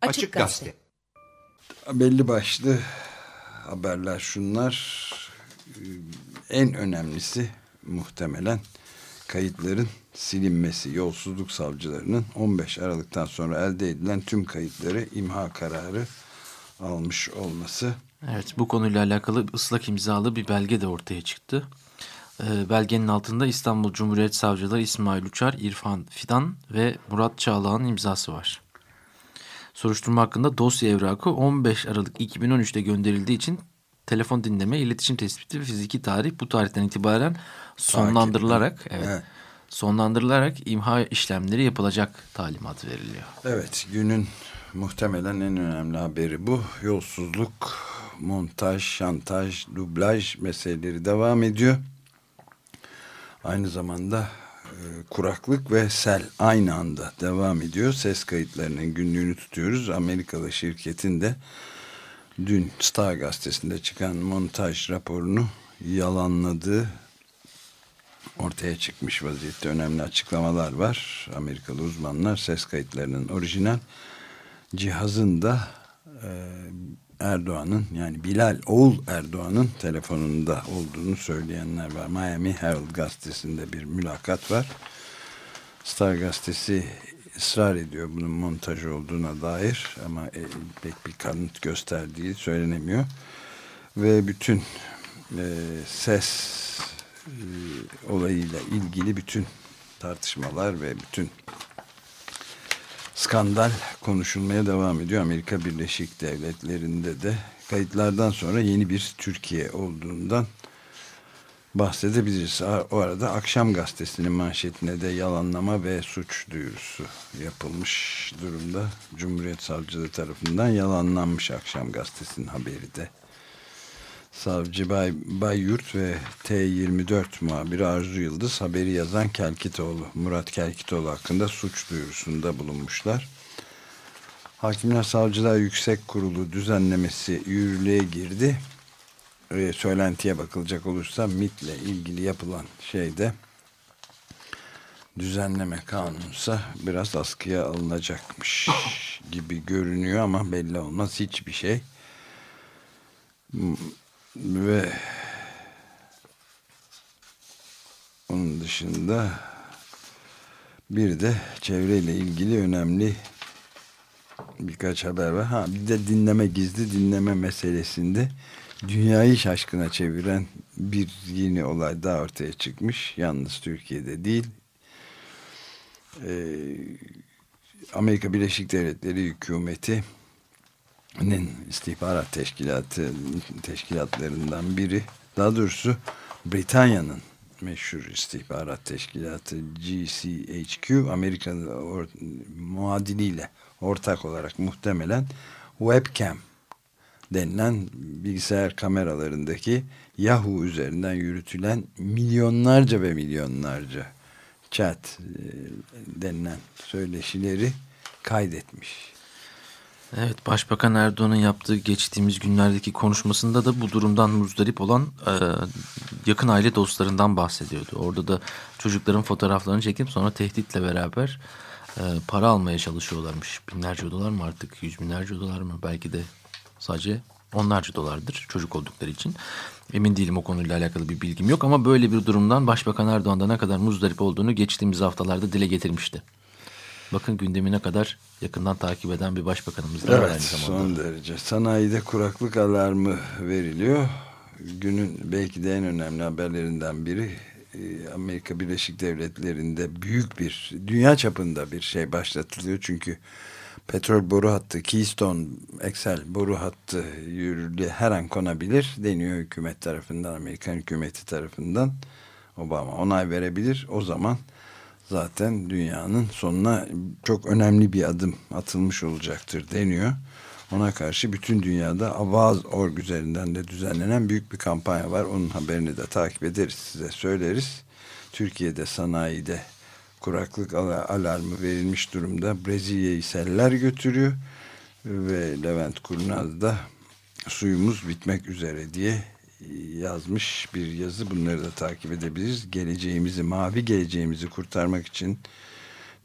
Açık Gazete. Belli başlı haberler şunlar. En önemlisi muhtemelen kayıtların silinmesi, yolsuzluk savcılarının 15 Aralık'tan sonra elde edilen tüm kayıtları imha kararı almış olması. Evet bu konuyla alakalı ıslak imzalı bir belge de ortaya çıktı. Ee, belgenin altında İstanbul Cumhuriyet Savcıları İsmail Uçar, İrfan Fidan ve Murat Çağlağ'ın imzası var. Soruşturma hakkında dosya evrakı 15 Aralık 2013'te gönderildiği için telefon dinleme, iletişim tespiti ve fiziki tarih bu tarihten itibaren sonlandırılarak evet, evet. sonlandırılarak imha işlemleri yapılacak talimat veriliyor. Evet günün muhtemelen en önemli haberi bu. Yolsuzluk, montaj, şantaj, dublaj meseleleri devam ediyor. Aynı zamanda kuraklık ve sel aynı anda devam ediyor. Ses kayıtlarının günlüğünü tutuyoruz. Amerikalı şirketin de dün Star gazetesinde çıkan montaj raporunu yalanladığı ortaya çıkmış vaziyette önemli açıklamalar var. Amerikalı uzmanlar ses kayıtlarının orijinal cihazın da e, Erdoğan'ın yani Bilal Oğul Erdoğan'ın telefonunda olduğunu söyleyenler var. Miami Herald gazetesinde bir mülakat var. Star gazetesi ısrar ediyor bunun montaj olduğuna dair ama e, pek bir kanıt gösterdiği söylenemiyor. Ve bütün e, ses e, olayıyla ilgili bütün tartışmalar ve bütün skandal konuşulmaya devam ediyor. Amerika Birleşik Devletleri'nde de kayıtlardan sonra yeni bir Türkiye olduğundan bahsedebiliriz. O arada Akşam Gazetesi'nin manşetine de yalanlama ve suç duyurusu yapılmış durumda. Cumhuriyet Savcılığı tarafından yalanlanmış Akşam Gazetesi'nin haberi de. Savcı Bay, Bayyurt ve T24 muhabiri Arzu Yıldız haberi yazan Kelkitoğlu, Murat Kelkitoğlu hakkında suç duyurusunda bulunmuşlar. Hakimler Savcılar Yüksek Kurulu düzenlemesi yürürlüğe girdi. E, söylentiye bakılacak olursa MIT'le ilgili yapılan şeyde düzenleme kanunsa biraz askıya alınacakmış gibi görünüyor ama belli olmaz hiçbir şey ve onun dışında bir de çevreyle ilgili önemli birkaç haber var. Ha, bir de dinleme gizli dinleme meselesinde dünyayı şaşkına çeviren bir yeni olay daha ortaya çıkmış. Yalnız Türkiye'de değil. Ee, Amerika Birleşik Devletleri hükümeti istihbarat teşkilatı teşkilatlarından biri daha doğrusu Britanya'nın meşhur istihbarat teşkilatı GCHQ Amerika'nın or, muadiliyle ortak olarak muhtemelen webcam denilen bilgisayar kameralarındaki Yahoo üzerinden yürütülen milyonlarca ve milyonlarca chat e, denilen söyleşileri kaydetmiş. Evet Başbakan Erdoğan'ın yaptığı geçtiğimiz günlerdeki konuşmasında da bu durumdan muzdarip olan e, yakın aile dostlarından bahsediyordu. Orada da çocukların fotoğraflarını çekip sonra tehditle beraber e, para almaya çalışıyorlarmış. Binlerce dolar mı artık yüz binlerce dolar mı belki de sadece onlarca dolardır çocuk oldukları için. Emin değilim o konuyla alakalı bir bilgim yok ama böyle bir durumdan Başbakan Erdoğan'da ne kadar muzdarip olduğunu geçtiğimiz haftalarda dile getirmişti. Bakın gündemine kadar yakından takip eden bir başbakanımız da evet, var aynı zamanda. son derece. Sanayide kuraklık alarmı veriliyor. Günün belki de en önemli haberlerinden biri e, Amerika Birleşik Devletleri'nde büyük bir dünya çapında bir şey başlatılıyor. Çünkü petrol boru hattı Keystone XL boru hattı yürürlüğe her an konabilir deniyor hükümet tarafından Amerikan hükümeti tarafından Obama onay verebilir. O zaman zaten dünyanın sonuna çok önemli bir adım atılmış olacaktır deniyor. Ona karşı bütün dünyada Avaz.org üzerinden de düzenlenen büyük bir kampanya var. Onun haberini de takip ederiz size söyleriz. Türkiye'de sanayide kuraklık alarmı verilmiş durumda. Brezilya'yı seller götürüyor ve Levent Kurnaz da suyumuz bitmek üzere diye yazmış bir yazı. Bunları da takip edebiliriz. Geleceğimizi, mavi geleceğimizi kurtarmak için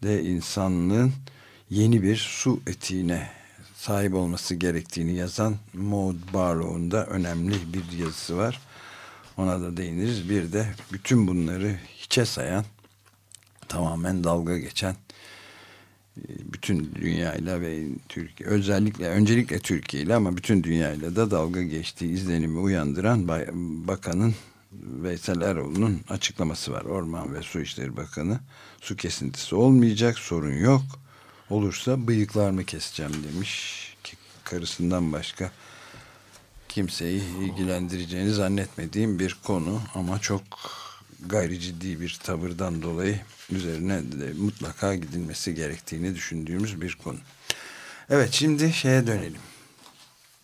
de insanlığın yeni bir su etiğine sahip olması gerektiğini yazan Maud Barlow'un da önemli bir yazısı var. Ona da değiniriz. Bir de bütün bunları hiçe sayan, tamamen dalga geçen bütün dünyayla ve Türkiye özellikle öncelikle Türkiye ile ama bütün dünyayla da dalga geçtiği izlenimi uyandıran bakanın Veysel Eroğlu'nun açıklaması var. Orman ve Su İşleri Bakanı su kesintisi olmayacak sorun yok. Olursa bıyıklarımı keseceğim demiş karısından başka kimseyi ilgilendireceğini zannetmediğim bir konu ama çok gayri ciddi bir tavırdan dolayı üzerine de mutlaka gidilmesi gerektiğini düşündüğümüz bir konu. Evet şimdi şeye dönelim.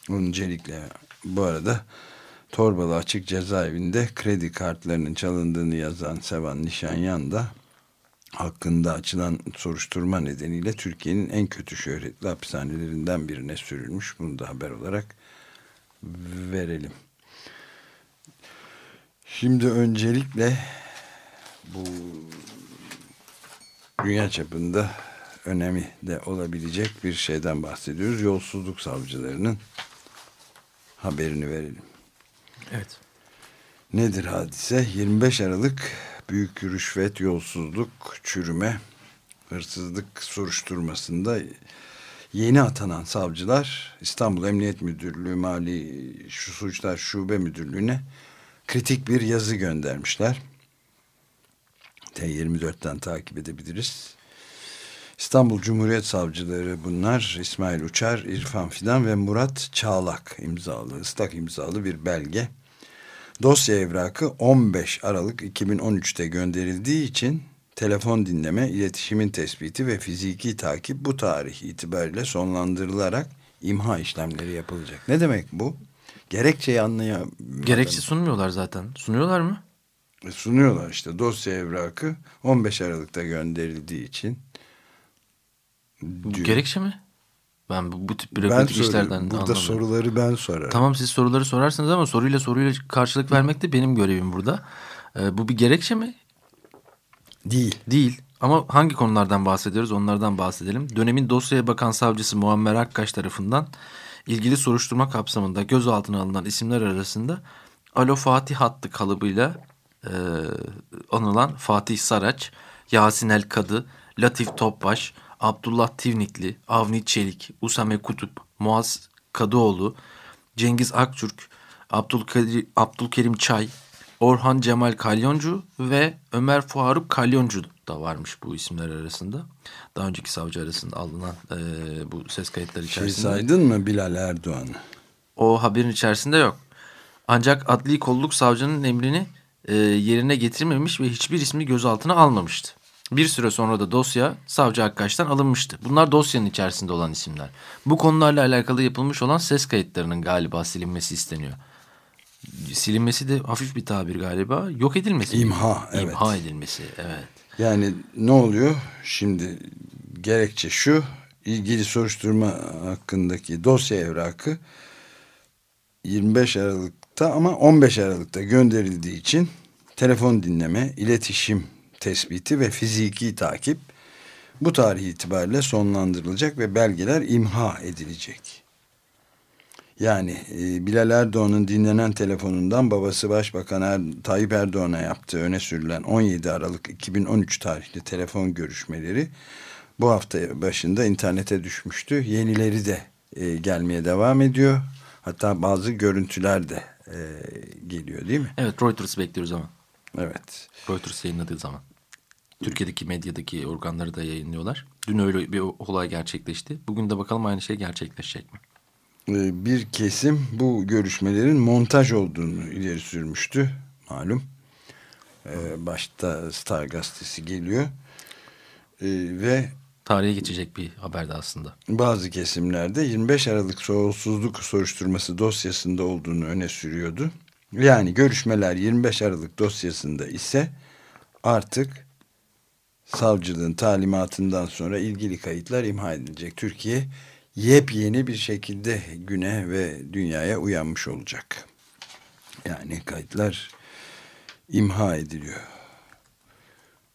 Öncelikle bu arada Torbalı Açık Cezaevinde kredi kartlarının çalındığını yazan Sevan Nişanyan da hakkında açılan soruşturma nedeniyle Türkiye'nin en kötü şöhretli hapishanelerinden birine sürülmüş. Bunu da haber olarak verelim. Şimdi öncelikle bu dünya çapında önemi de olabilecek bir şeyden bahsediyoruz. Yolsuzluk savcılarının haberini verelim. Evet. Nedir hadise? 25 Aralık büyük rüşvet, yolsuzluk, çürüme, hırsızlık soruşturmasında yeni atanan savcılar İstanbul Emniyet Müdürlüğü Mali Suçlar Şube Müdürlüğü'ne kritik bir yazı göndermişler. T24'ten takip edebiliriz. İstanbul Cumhuriyet Savcıları bunlar İsmail Uçar, İrfan Fidan ve Murat Çağlak imzalı, ıslak imzalı bir belge. Dosya evrakı 15 Aralık 2013'te gönderildiği için telefon dinleme, iletişimin tespiti ve fiziki takip bu tarih itibariyle sonlandırılarak imha işlemleri yapılacak. Ne demek bu? Gerekçeyi anlayamadım. Gerekçe sunmuyorlar zaten. Sunuyorlar mı? E sunuyorlar işte dosya evrakı 15 Aralık'ta gönderildiği için. Bu gerekçe mi? Ben bu, bu tip bürokratik işlerden Burada anlamıyorum. soruları ben sorarım. Tamam siz soruları sorarsınız ama soruyla soruyla karşılık vermek de benim görevim burada. Ee, bu bir gerekçe mi? Değil. Değil. Ama hangi konulardan bahsediyoruz onlardan bahsedelim. Dönemin dosyaya bakan savcısı Muammer Akkaş tarafından ilgili soruşturma kapsamında gözaltına alınan isimler arasında Alo Fatih hattı kalıbıyla e, anılan Fatih Saraç, Yasin El Kadı, Latif Topbaş, Abdullah Tivnikli, Avni Çelik, Usame Kutup, Muaz Kadıoğlu, Cengiz Aktürk, Abdülkadir, Abdülkerim Çay, Orhan Cemal Kalyoncu ve Ömer Faruk Kalyoncu da varmış bu isimler arasında. Daha önceki savcı arasında alınan e, bu ses kayıtları Şey içerisinde. saydın mı Bilal Erdoğan'ı? O haberin içerisinde yok. Ancak adli kolluk savcının emrini e, yerine getirmemiş ve hiçbir ismi gözaltına almamıştı. Bir süre sonra da dosya savcı Akkaş'tan alınmıştı. Bunlar dosyanın içerisinde olan isimler. Bu konularla alakalı yapılmış olan ses kayıtlarının galiba silinmesi isteniyor. Silinmesi de hafif bir tabir galiba. Yok edilmesi. İmha, evet. İmha edilmesi, evet. Yani ne oluyor? Şimdi gerekçe şu. ilgili soruşturma hakkındaki dosya evrakı 25 Aralık'ta ama 15 Aralık'ta gönderildiği için telefon dinleme, iletişim tespiti ve fiziki takip bu tarih itibariyle sonlandırılacak ve belgeler imha edilecek. Yani e, Bilal Erdoğan'ın dinlenen telefonundan babası Başbakan er, Tayyip Erdoğan'a yaptığı öne sürülen 17 Aralık 2013 tarihli telefon görüşmeleri bu hafta başında internete düşmüştü. Yenileri de e, gelmeye devam ediyor. Hatta bazı görüntüler de e, geliyor değil mi? Evet Reuters bekliyoruz ama. Evet. Reuters yayınladığı zaman. Türkiye'deki medyadaki organları da yayınlıyorlar. Dün öyle bir olay gerçekleşti. Bugün de bakalım aynı şey gerçekleşecek mi? Ee, bir kesim bu görüşmelerin montaj olduğunu ileri sürmüştü malum. Ee, başta Star gazetesi geliyor. Ee, ve Tarihe geçecek bir haberdi aslında. bazı kesimlerde 25 Aralık soğuksuzluk soruşturması dosyasında olduğunu öne sürüyordu. Yani görüşmeler 25 Aralık dosyasında ise artık savcılığın talimatından sonra ilgili kayıtlar imha edilecek. Türkiye yepyeni bir şekilde güne ve dünyaya uyanmış olacak. Yani kayıtlar imha ediliyor.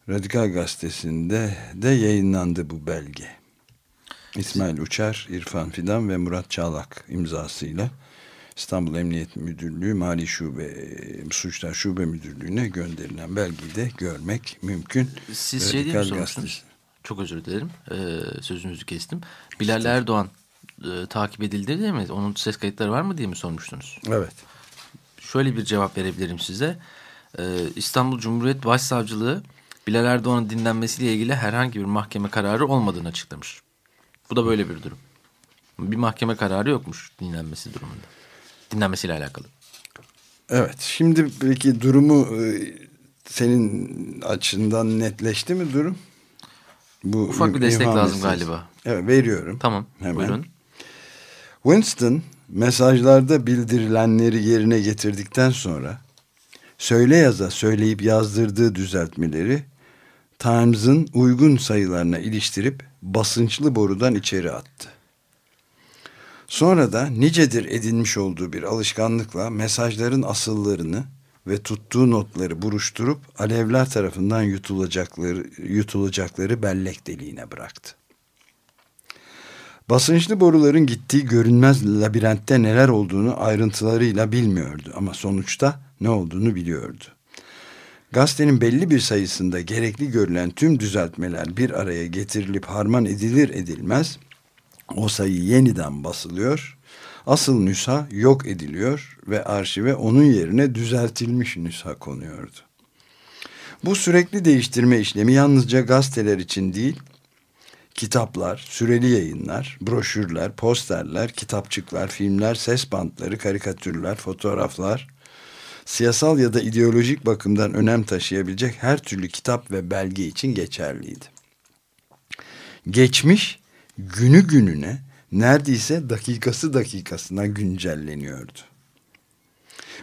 Radikal Gazetesi'nde de yayınlandı bu belge. İsmail Uçar, İrfan Fidan ve Murat Çağlak imzasıyla İstanbul Emniyet Müdürlüğü Mali Şube Suçlar Şube Müdürlüğü'ne gönderilen belgeyi de görmek mümkün. Siz şey diye mi? Çok özür dilerim. Ee, sözünüzü kestim. Bilal Erdoğan e, takip edildi değil mi? Onun ses kayıtları var mı diye mi sormuştunuz? Evet. Şöyle bir cevap verebilirim size. Ee, İstanbul Cumhuriyet Başsavcılığı Bilal Erdoğan'ın dinlenmesiyle ilgili herhangi bir mahkeme kararı olmadığını açıklamış. Bu da böyle bir durum. Bir mahkeme kararı yokmuş dinlenmesi durumunda. Dinlenmesiyle alakalı. Evet. Şimdi peki durumu e, senin açından netleşti mi durum? Bu Ufak bir destek lazım galiba. Evet veriyorum. Tamam Hemen. buyurun. Winston mesajlarda bildirilenleri yerine getirdikten sonra söyle yaza söyleyip yazdırdığı düzeltmeleri Times'ın uygun sayılarına iliştirip basınçlı borudan içeri attı. Sonra da nicedir edinmiş olduğu bir alışkanlıkla mesajların asıllarını ve tuttuğu notları buruşturup alevler tarafından yutulacakları, yutulacakları bellek deliğine bıraktı. Basınçlı boruların gittiği görünmez labirentte neler olduğunu ayrıntılarıyla bilmiyordu ama sonuçta ne olduğunu biliyordu. Gazetenin belli bir sayısında gerekli görülen tüm düzeltmeler bir araya getirilip harman edilir edilmez o sayı yeniden basılıyor. Asıl nüsha yok ediliyor ve arşive onun yerine düzeltilmiş nüsha konuyordu. Bu sürekli değiştirme işlemi yalnızca gazeteler için değil, kitaplar, süreli yayınlar, broşürler, posterler, kitapçıklar, filmler, ses bantları, karikatürler, fotoğraflar, siyasal ya da ideolojik bakımdan önem taşıyabilecek her türlü kitap ve belge için geçerliydi. Geçmiş günü gününe neredeyse dakikası dakikasına güncelleniyordu.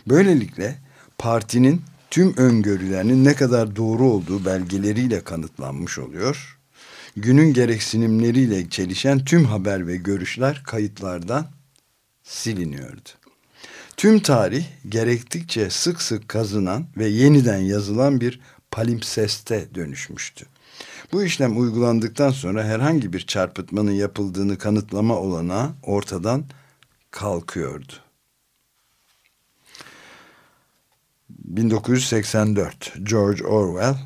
Böylelikle partinin tüm öngörülerinin ne kadar doğru olduğu belgeleriyle kanıtlanmış oluyor. Günün gereksinimleriyle çelişen tüm haber ve görüşler kayıtlardan siliniyordu. Tüm tarih gerektikçe sık sık kazınan ve yeniden yazılan bir palimpseste dönüşmüştü. Bu işlem uygulandıktan sonra herhangi bir çarpıtmanın yapıldığını kanıtlama olana ortadan kalkıyordu. 1984 George Orwell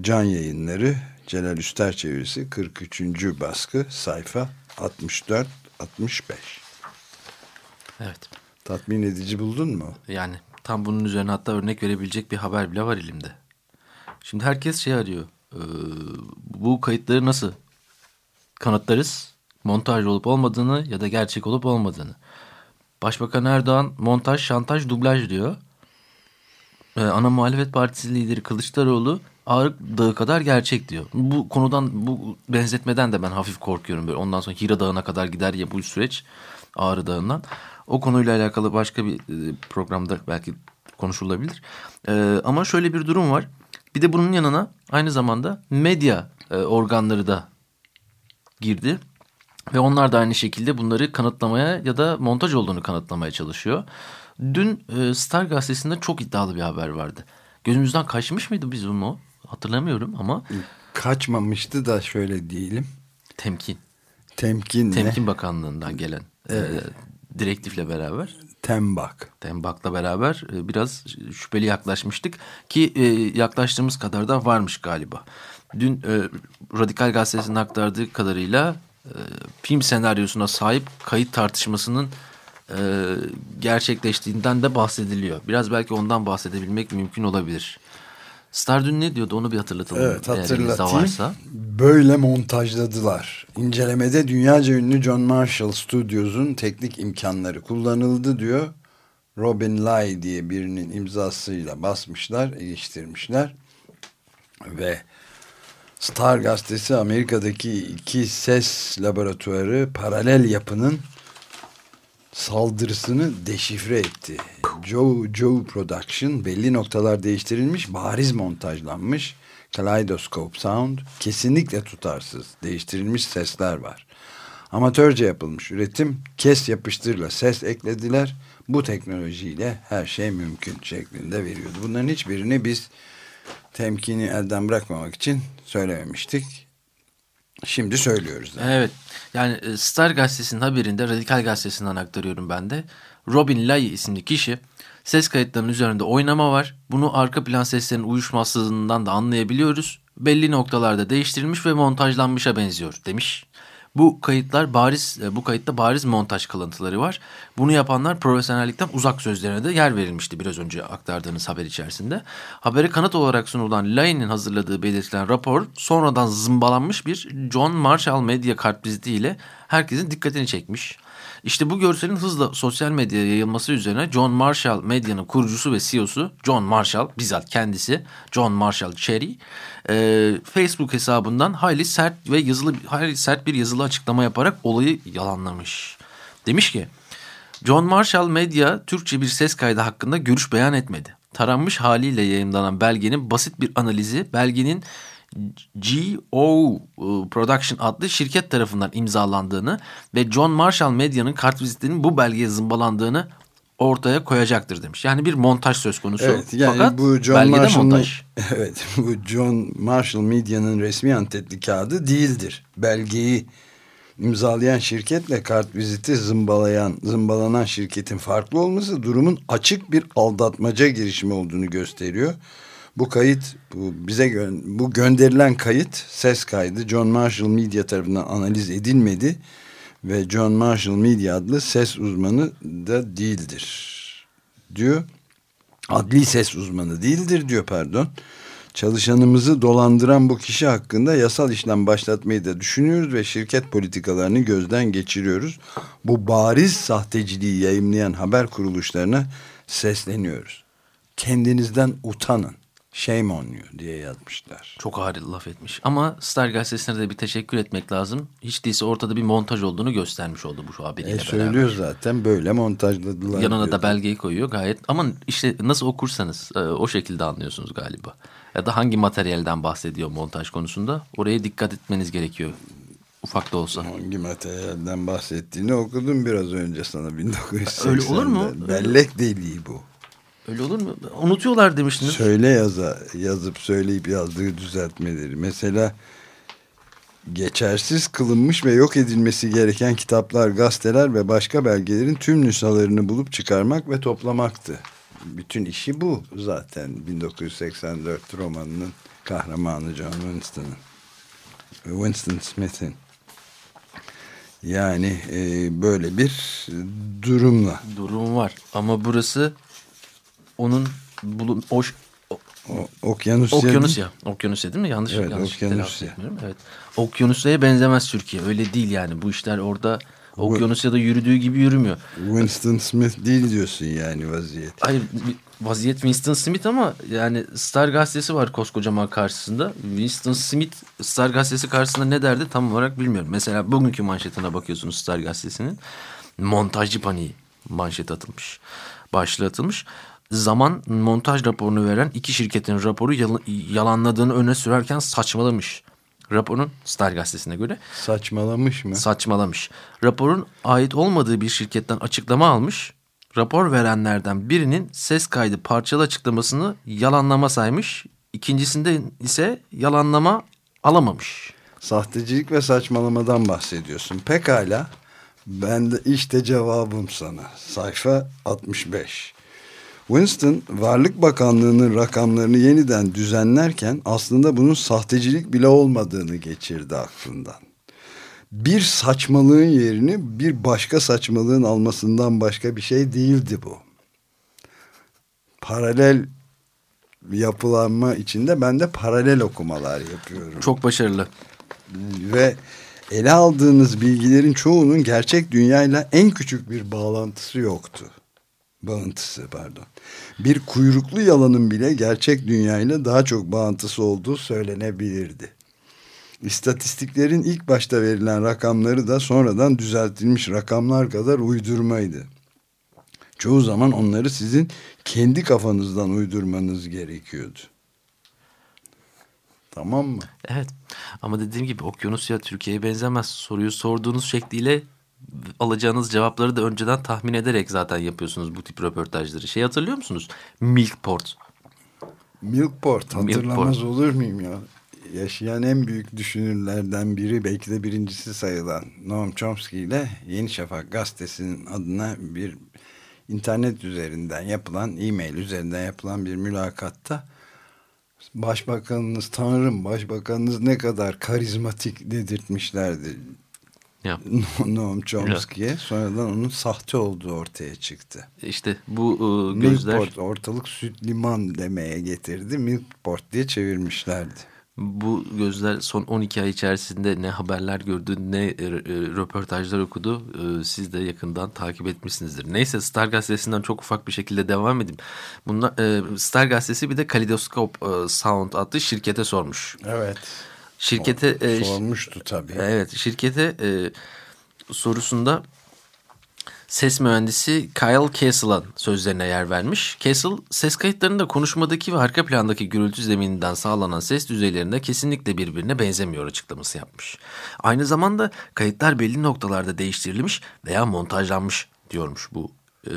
Can Yayınları Celal Üster çevirisi 43. baskı sayfa 64 65. Evet. Tatmin edici buldun mu? Yani tam bunun üzerine hatta örnek verebilecek bir haber bile var elimde. Şimdi herkes şey arıyor. E, bu kayıtları nasıl kanıtlarız? Montaj olup olmadığını ya da gerçek olup olmadığını. Başbakan Erdoğan montaj, şantaj, dublaj diyor. Ee, ana muhalefet partisi lideri Kılıçdaroğlu Ağrı Dağı kadar gerçek diyor. Bu konudan, bu benzetmeden de ben hafif korkuyorum. Böyle. Ondan sonra Hira Dağı'na kadar gider ya bu süreç Ağrı Dağı'ndan. O konuyla alakalı başka bir e, programda belki konuşulabilir. Ee, ama şöyle bir durum var. Bir de bunun yanına aynı zamanda medya e, organları da girdi. Ve onlar da aynı şekilde bunları kanıtlamaya ya da montaj olduğunu kanıtlamaya çalışıyor. Dün e, Star gazetesinde çok iddialı bir haber vardı. Gözümüzden kaçmış mıydı bizim o? Hatırlamıyorum ama. Kaçmamıştı da şöyle diyelim. Temkin. Temkin Temkin Bakanlığı'ndan gelen e, evet. e, direktifle beraber. Tembak. Tembak'la beraber e, biraz şüpheli yaklaşmıştık ki e, yaklaştığımız kadar da varmış galiba. Dün e, Radikal Gazetesi'nin aktardığı kadarıyla film senaryosuna sahip kayıt tartışmasının gerçekleştiğinden de bahsediliyor. Biraz belki ondan bahsedebilmek mümkün olabilir. Star dün ne diyordu onu bir hatırlatalım. Evet hatırlatayım. Varsa. Böyle montajladılar. İncelemede dünyaca ünlü John Marshall Studios'un teknik imkanları kullanıldı diyor. Robin Lai diye birinin imzasıyla basmışlar, iliştirmişler. Ve Star gazetesi Amerika'daki iki ses laboratuvarı paralel yapının saldırısını deşifre etti. Joe, Joe Production belli noktalar değiştirilmiş, bariz montajlanmış. Kaleidoscope Sound kesinlikle tutarsız, değiştirilmiş sesler var. Amatörce yapılmış üretim, kes yapıştırla ses eklediler. Bu teknolojiyle her şey mümkün şeklinde veriyordu. Bunların hiçbirini biz temkini elden bırakmamak için söylememiştik. Şimdi söylüyoruz. Yani. Evet. Yani e, Star gazetesinin haberinde Radikal gazetesinden aktarıyorum ben de. Robin Lai isimli kişi ses kayıtlarının üzerinde oynama var. Bunu arka plan seslerin uyuşmazlığından da anlayabiliyoruz. Belli noktalarda değiştirilmiş ve montajlanmışa benziyor demiş. Bu kayıtlar bariz, e, bu kayıtta bariz montaj kalıntıları var. Bunu yapanlar profesyonellikten uzak sözlerine de yer verilmişti biraz önce aktardığınız haber içerisinde. Habere kanıt olarak sunulan Lane'in hazırladığı belirtilen rapor sonradan zımbalanmış bir John Marshall medya kartvizitiyle herkesin dikkatini çekmiş. İşte bu görselin hızla sosyal medyaya yayılması üzerine John Marshall medyanın kurucusu ve CEO'su John Marshall bizzat kendisi John Marshall Cherry e, Facebook hesabından hayli sert ve yazılı hayli sert bir yazılı açıklama yaparak olayı yalanlamış. Demiş ki John Marshall Medya Türkçe bir ses kaydı hakkında görüş beyan etmedi. Taranmış haliyle yayınlanan belgenin basit bir analizi belgenin GO Production adlı şirket tarafından imzalandığını ve John Marshall Medya'nın kartvizitinin bu belgeye zımbalandığını ortaya koyacaktır demiş. Yani bir montaj söz konusu. Evet, yani Fakat bu John Marshall, montaj. Evet, bu John Marshall Medya'nın resmi antetli kağıdı değildir. Belgeyi imzalayan şirketle kartviziti zımbalayan, zımbalanan şirketin farklı olması durumun açık bir aldatmaca girişimi olduğunu gösteriyor. Bu kayıt bu bize gö bu gönderilen kayıt ses kaydı John Marshall Media tarafından analiz edilmedi ve John Marshall Media adlı ses uzmanı da değildir diyor. Adli ses uzmanı değildir diyor pardon. Çalışanımızı dolandıran bu kişi hakkında yasal işlem başlatmayı da düşünüyoruz ve şirket politikalarını gözden geçiriyoruz. Bu bariz sahteciliği yayımlayan haber kuruluşlarına sesleniyoruz. Kendinizden utanın. Shame on you diye yazmışlar. Çok ağır laf etmiş. Ama Star Gazetesi'ne de bir teşekkür etmek lazım. Hiç değilse ortada bir montaj olduğunu göstermiş oldu bu şu haberiyle e, Söylüyor zaten böyle montajladılar. Yanına diyor. da belgeyi koyuyor gayet. Ama işte nasıl okursanız e, o şekilde anlıyorsunuz galiba. Ya da hangi materyalden bahsediyor montaj konusunda oraya dikkat etmeniz gerekiyor. Ufak da olsa. Hangi materyalden bahsettiğini okudum biraz önce sana 1980'de. Öyle olur mu? Bellek deliği bu. Öyle olur mu? Unutuyorlar demiştiniz. Söyle yaza, yazıp söyleyip yazdığı düzeltmeleri. Mesela geçersiz kılınmış ve yok edilmesi gereken kitaplar, gazeteler ve başka belgelerin tüm nüshalarını bulup çıkarmak ve toplamaktı. Bütün işi bu zaten 1984 romanının kahramanı John Winston'ın. Winston Smith'in. Yani e, böyle bir durumla. Durum var ama burası onun bulun o, o, Okyanusya. Okyanusya. Okyanusya değil mi? Yanlış evet, yanlış Okyanusya. Evet. Okyanusya'ya benzemez Türkiye. Öyle değil yani. Bu işler orada Okyanusya'da yürüdüğü gibi yürümüyor. Winston Smith değil diyorsun yani vaziyet. Hayır vaziyet Winston Smith ama yani Star gazetesi var koskocaman karşısında. Winston Smith Star gazetesi karşısında ne derdi tam olarak bilmiyorum. Mesela bugünkü manşetine bakıyorsunuz Star gazetesinin. Montajcı paniği manşet atılmış. Başlığı atılmış zaman montaj raporunu veren iki şirketin raporu yal yalanladığını öne sürerken saçmalamış. Raporun Star gazetesine göre. Saçmalamış mı? Saçmalamış. Raporun ait olmadığı bir şirketten açıklama almış. Rapor verenlerden birinin ses kaydı parçalı açıklamasını yalanlama saymış. İkincisinde ise yalanlama alamamış. Sahtecilik ve saçmalamadan bahsediyorsun. Pekala. Ben de işte cevabım sana. Sayfa 65. Winston Varlık Bakanlığı'nın rakamlarını yeniden düzenlerken aslında bunun sahtecilik bile olmadığını geçirdi aklından. Bir saçmalığın yerini bir başka saçmalığın almasından başka bir şey değildi bu. Paralel yapılanma içinde ben de paralel okumalar yapıyorum. Çok başarılı. Ve ele aldığınız bilgilerin çoğunun gerçek dünyayla en küçük bir bağlantısı yoktu bağıntısı pardon. Bir kuyruklu yalanın bile gerçek dünyayla daha çok bağıntısı olduğu söylenebilirdi. İstatistiklerin ilk başta verilen rakamları da sonradan düzeltilmiş rakamlar kadar uydurmaydı. Çoğu zaman onları sizin kendi kafanızdan uydurmanız gerekiyordu. Tamam mı? Evet ama dediğim gibi Okyanusya Türkiye'ye benzemez. Soruyu sorduğunuz şekliyle alacağınız cevapları da önceden tahmin ederek zaten yapıyorsunuz bu tip röportajları. Şey hatırlıyor musunuz? Milkport. Milkport hatırlamaz Milkport. olur muyum ya? yaşayan en büyük düşünürlerden biri belki de birincisi sayılan Noam Chomsky ile Yeni Şafak gazetesinin adına bir internet üzerinden yapılan e-mail üzerinden yapılan bir mülakatta Başbakanınız Tanrım, Başbakanınız ne kadar karizmatik dedirtmişlerdi. Ya. Noam Chomsky'ye. Sonradan onun sahte olduğu ortaya çıktı. İşte bu e, gözler... Milkport, ortalık süt liman demeye getirdi. Milkport diye çevirmişlerdi. Bu gözler son 12 ay içerisinde ne haberler gördü ne e, e, röportajlar okudu. E, siz de yakından takip etmişsinizdir. Neyse Star Gazetesi'nden çok ufak bir şekilde devam edeyim. Bunlar, e, Star Gazetesi bir de Kaleidoscope e, Sound adlı şirkete sormuş. Evet. Şirkete... E, Sormuştu tabii. Evet şirkete e, sorusunda ses mühendisi Kyle Castle'ın sözlerine yer vermiş. Castle ses kayıtlarında konuşmadaki ve arka plandaki gürültü zemininden sağlanan ses düzeylerinde kesinlikle birbirine benzemiyor açıklaması yapmış. Aynı zamanda kayıtlar belli noktalarda değiştirilmiş veya montajlanmış diyormuş bu e,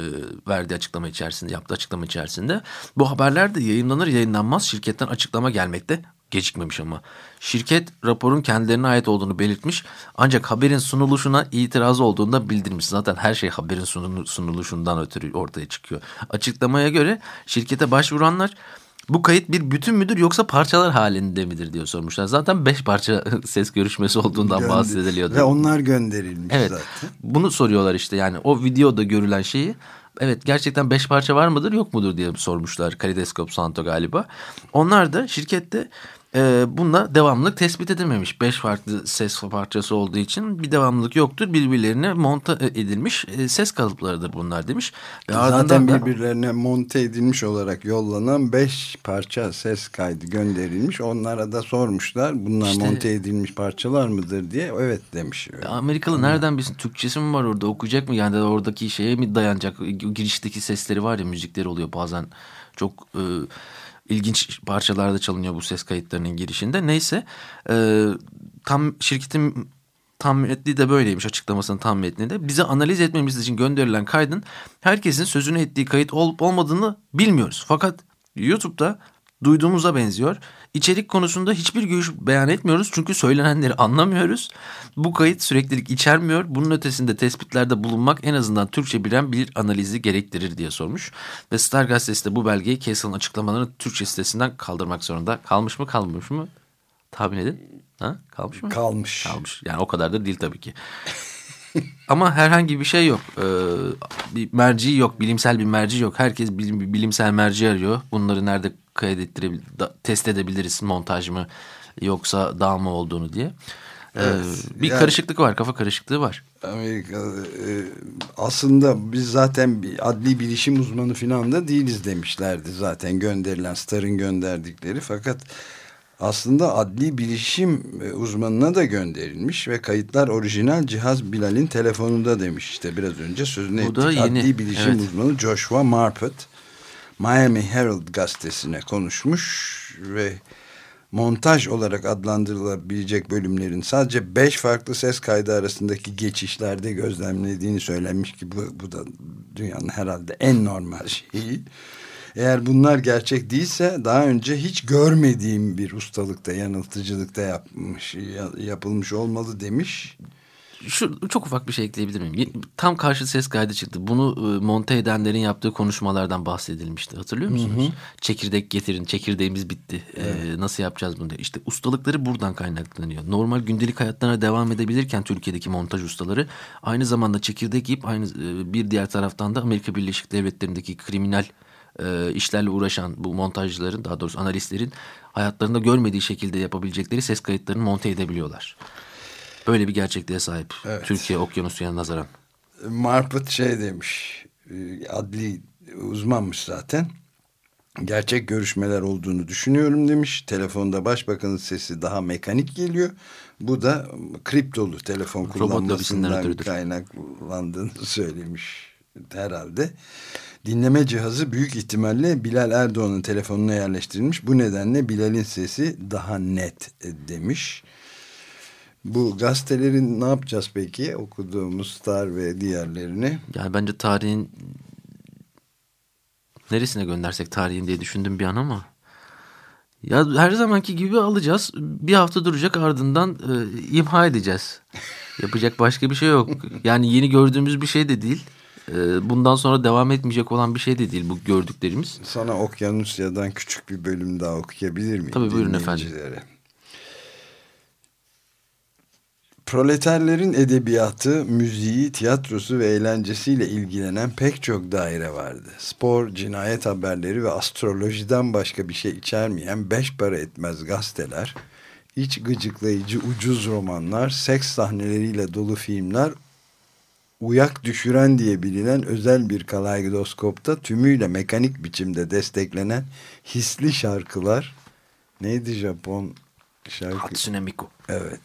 verdiği açıklama içerisinde, yaptığı açıklama içerisinde. Bu haberler de yayınlanır yayınlanmaz şirketten açıklama gelmekte gecikmemiş ama. Şirket raporun kendilerine ait olduğunu belirtmiş ancak haberin sunuluşuna itiraz olduğunu da bildirmiş. Zaten her şey haberin sunuluşundan ötürü ortaya çıkıyor. Açıklamaya göre şirkete başvuranlar bu kayıt bir bütün müdür yoksa parçalar halinde midir diye sormuşlar. Zaten beş parça ses görüşmesi olduğundan Gönder bahsediliyordu. Ve onlar gönderilmiş evet, zaten. Bunu soruyorlar işte yani o videoda görülen şeyi evet gerçekten beş parça var mıdır yok mudur diye sormuşlar Kaleidoskop Santo galiba. Onlar da şirkette e, bunda devamlılık tespit edememiş. Beş farklı ses parçası olduğu için bir devamlılık yoktur. Birbirlerine monte edilmiş e, ses kalıplarıdır bunlar demiş. Ve Zaten birbirlerine monte edilmiş olarak yollanan beş parça ses kaydı gönderilmiş. Onlara da sormuşlar bunlar işte, monte edilmiş parçalar mıdır diye. Evet demiş. Amerikalı Ama, nereden bilsin Türkçesi mi var orada okuyacak mı? Yani oradaki şeye mi dayanacak? Girişteki sesleri var ya müzikleri oluyor bazen çok... E, ilginç parçalarda çalınıyor bu ses kayıtlarının girişinde. Neyse e, tam şirketin tam metni de böyleymiş açıklamasının tam metninde. Bize analiz etmemiz için gönderilen kaydın herkesin sözünü ettiği kayıt olup olmadığını bilmiyoruz. Fakat YouTube'da duyduğumuza benziyor. İçerik konusunda hiçbir görüş beyan etmiyoruz çünkü söylenenleri anlamıyoruz. Bu kayıt süreklilik içermiyor. Bunun ötesinde tespitlerde bulunmak en azından Türkçe bilen bir analizi gerektirir diye sormuş. Ve Star Gazetesi de bu belgeyi Castle'ın açıklamalarını Türkçe sitesinden kaldırmak zorunda. Kalmış mı kalmamış mı? Tahmin edin. Ha? Kalmış mı? Kalmış. Kalmış. Yani o kadar da değil tabii ki. Ama herhangi bir şey yok. Ee, bir merci yok. Bilimsel bir merci yok. Herkes bilim, bilimsel merci arıyor. Bunları nerede kaydettirebilir, test edebiliriz montaj mı yoksa dağ mı olduğunu diye. Ee, evet, bir yani, karışıklık var, kafa karışıklığı var. Amerika e, aslında biz zaten bir adli bilişim uzmanı falan da değiliz demişlerdi zaten gönderilen Star'ın gönderdikleri fakat aslında adli bilişim e, uzmanına da gönderilmiş ve kayıtlar orijinal cihaz Bilal'in telefonunda demiş işte biraz önce sözünü ettik. Yeni, adli bilişim evet. uzmanı Joshua Marpet Miami Herald gazetesine konuşmuş ve montaj olarak adlandırılabilecek bölümlerin sadece beş farklı ses kaydı arasındaki geçişlerde gözlemlediğini söylenmiş ki bu, bu da dünyanın herhalde en normal şeyi. Eğer bunlar gerçek değilse daha önce hiç görmediğim bir ustalıkta, yanıltıcılıkta yapmış, yapılmış olmalı demiş. Şu çok ufak bir şey ekleyebilir miyim? Tam karşı ses kaydı çıktı. Bunu e, monte edenlerin yaptığı konuşmalardan bahsedilmişti. Hatırlıyor musunuz? Hı hı. Çekirdek getirin, çekirdeğimiz bitti. E, evet. Ee, nasıl yapacağız bunu? İşte ustalıkları buradan kaynaklanıyor. Normal gündelik hayatlarına devam edebilirken Türkiye'deki montaj ustaları aynı zamanda çekirdek yiyip aynı e, bir diğer taraftan da Amerika Birleşik Devletleri'ndeki kriminal e, işlerle uğraşan bu montajcıların daha doğrusu analistlerin hayatlarında görmediği şekilde yapabilecekleri ses kayıtlarını monte edebiliyorlar. Böyle bir gerçekliğe sahip evet. Türkiye okyanusuya nazaran. Marput şey demiş e, adli uzmanmış zaten. Gerçek görüşmeler olduğunu düşünüyorum demiş. Telefonda başbakanın sesi daha mekanik geliyor. Bu da kriptolu telefon kullanmasından kaynaklandığını söylemiş herhalde. Dinleme cihazı büyük ihtimalle Bilal Erdoğan'ın telefonuna yerleştirilmiş. Bu nedenle Bilal'in sesi daha net demiş. Bu gazetelerin ne yapacağız peki? Okuduğumuz Star ve diğerlerini. Yani bence tarihin neresine göndersek tarihin diye düşündüm bir an ama Ya her zamanki gibi alacağız. Bir hafta duracak ardından e, imha edeceğiz. Yapacak başka bir şey yok. Yani yeni gördüğümüz bir şey de değil. E, bundan sonra devam etmeyecek olan bir şey de değil bu gördüklerimiz. Sana Okyanusya'dan küçük bir bölüm daha okuyabilir miyim? Tabii buyurun efendim. Proleterlerin edebiyatı, müziği, tiyatrosu ve eğlencesiyle ilgilenen pek çok daire vardı. Spor, cinayet haberleri ve astrolojiden başka bir şey içermeyen beş para etmez gazeteler, iç gıcıklayıcı ucuz romanlar, seks sahneleriyle dolu filmler, uyak düşüren diye bilinen özel bir kaleidoskopta tümüyle mekanik biçimde desteklenen hisli şarkılar, neydi Japon şarkı? Hatsune Miku. Evet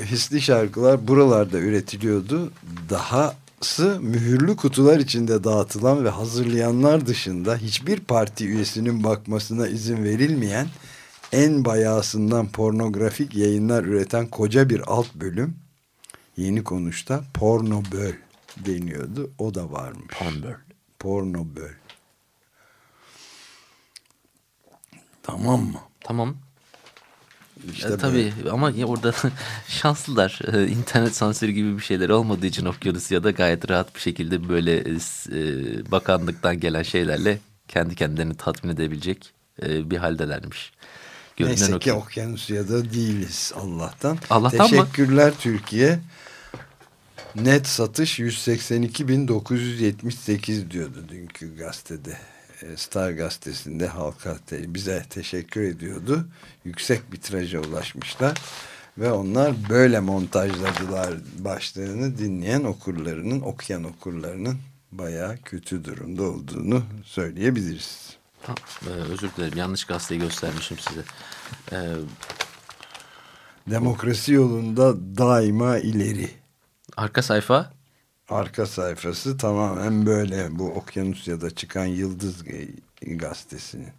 hisli şarkılar buralarda üretiliyordu. Dahası mühürlü kutular içinde dağıtılan ve hazırlayanlar dışında hiçbir parti üyesinin bakmasına izin verilmeyen en bayağısından pornografik yayınlar üreten koca bir alt bölüm yeni konuşta porno böl deniyordu. O da varmış. Pornoböl. Pornoböl. Tamam mı? Tamam. İşte e, tabii ama ya orada şanslılar. E, internet sansürü gibi bir şeyler olmadığı için Okyanusya'da gayet rahat bir şekilde böyle e, bakanlıktan gelen şeylerle kendi kendilerini tatmin edebilecek e, bir haldelermiş. Görünen Neyse ki Okyanusya'da değiliz Allah'tan. Allah'tan Teşekkürler mı? Türkiye. Net satış 182.978 diyordu dünkü gazetede. E, Star gazetesinde halka te bize teşekkür ediyordu. Yüksek bir tiraja ulaşmışlar. Ve onlar böyle montajladılar başlığını dinleyen okurlarının, okuyan okurlarının bayağı kötü durumda olduğunu söyleyebiliriz. Ha, e, özür dilerim yanlış gazeteyi göstermişim size. Ee, Demokrasi yolunda daima ileri. Arka sayfa arka sayfası tamamen böyle bu Okyanusya'da çıkan Yıldız gazetesinin.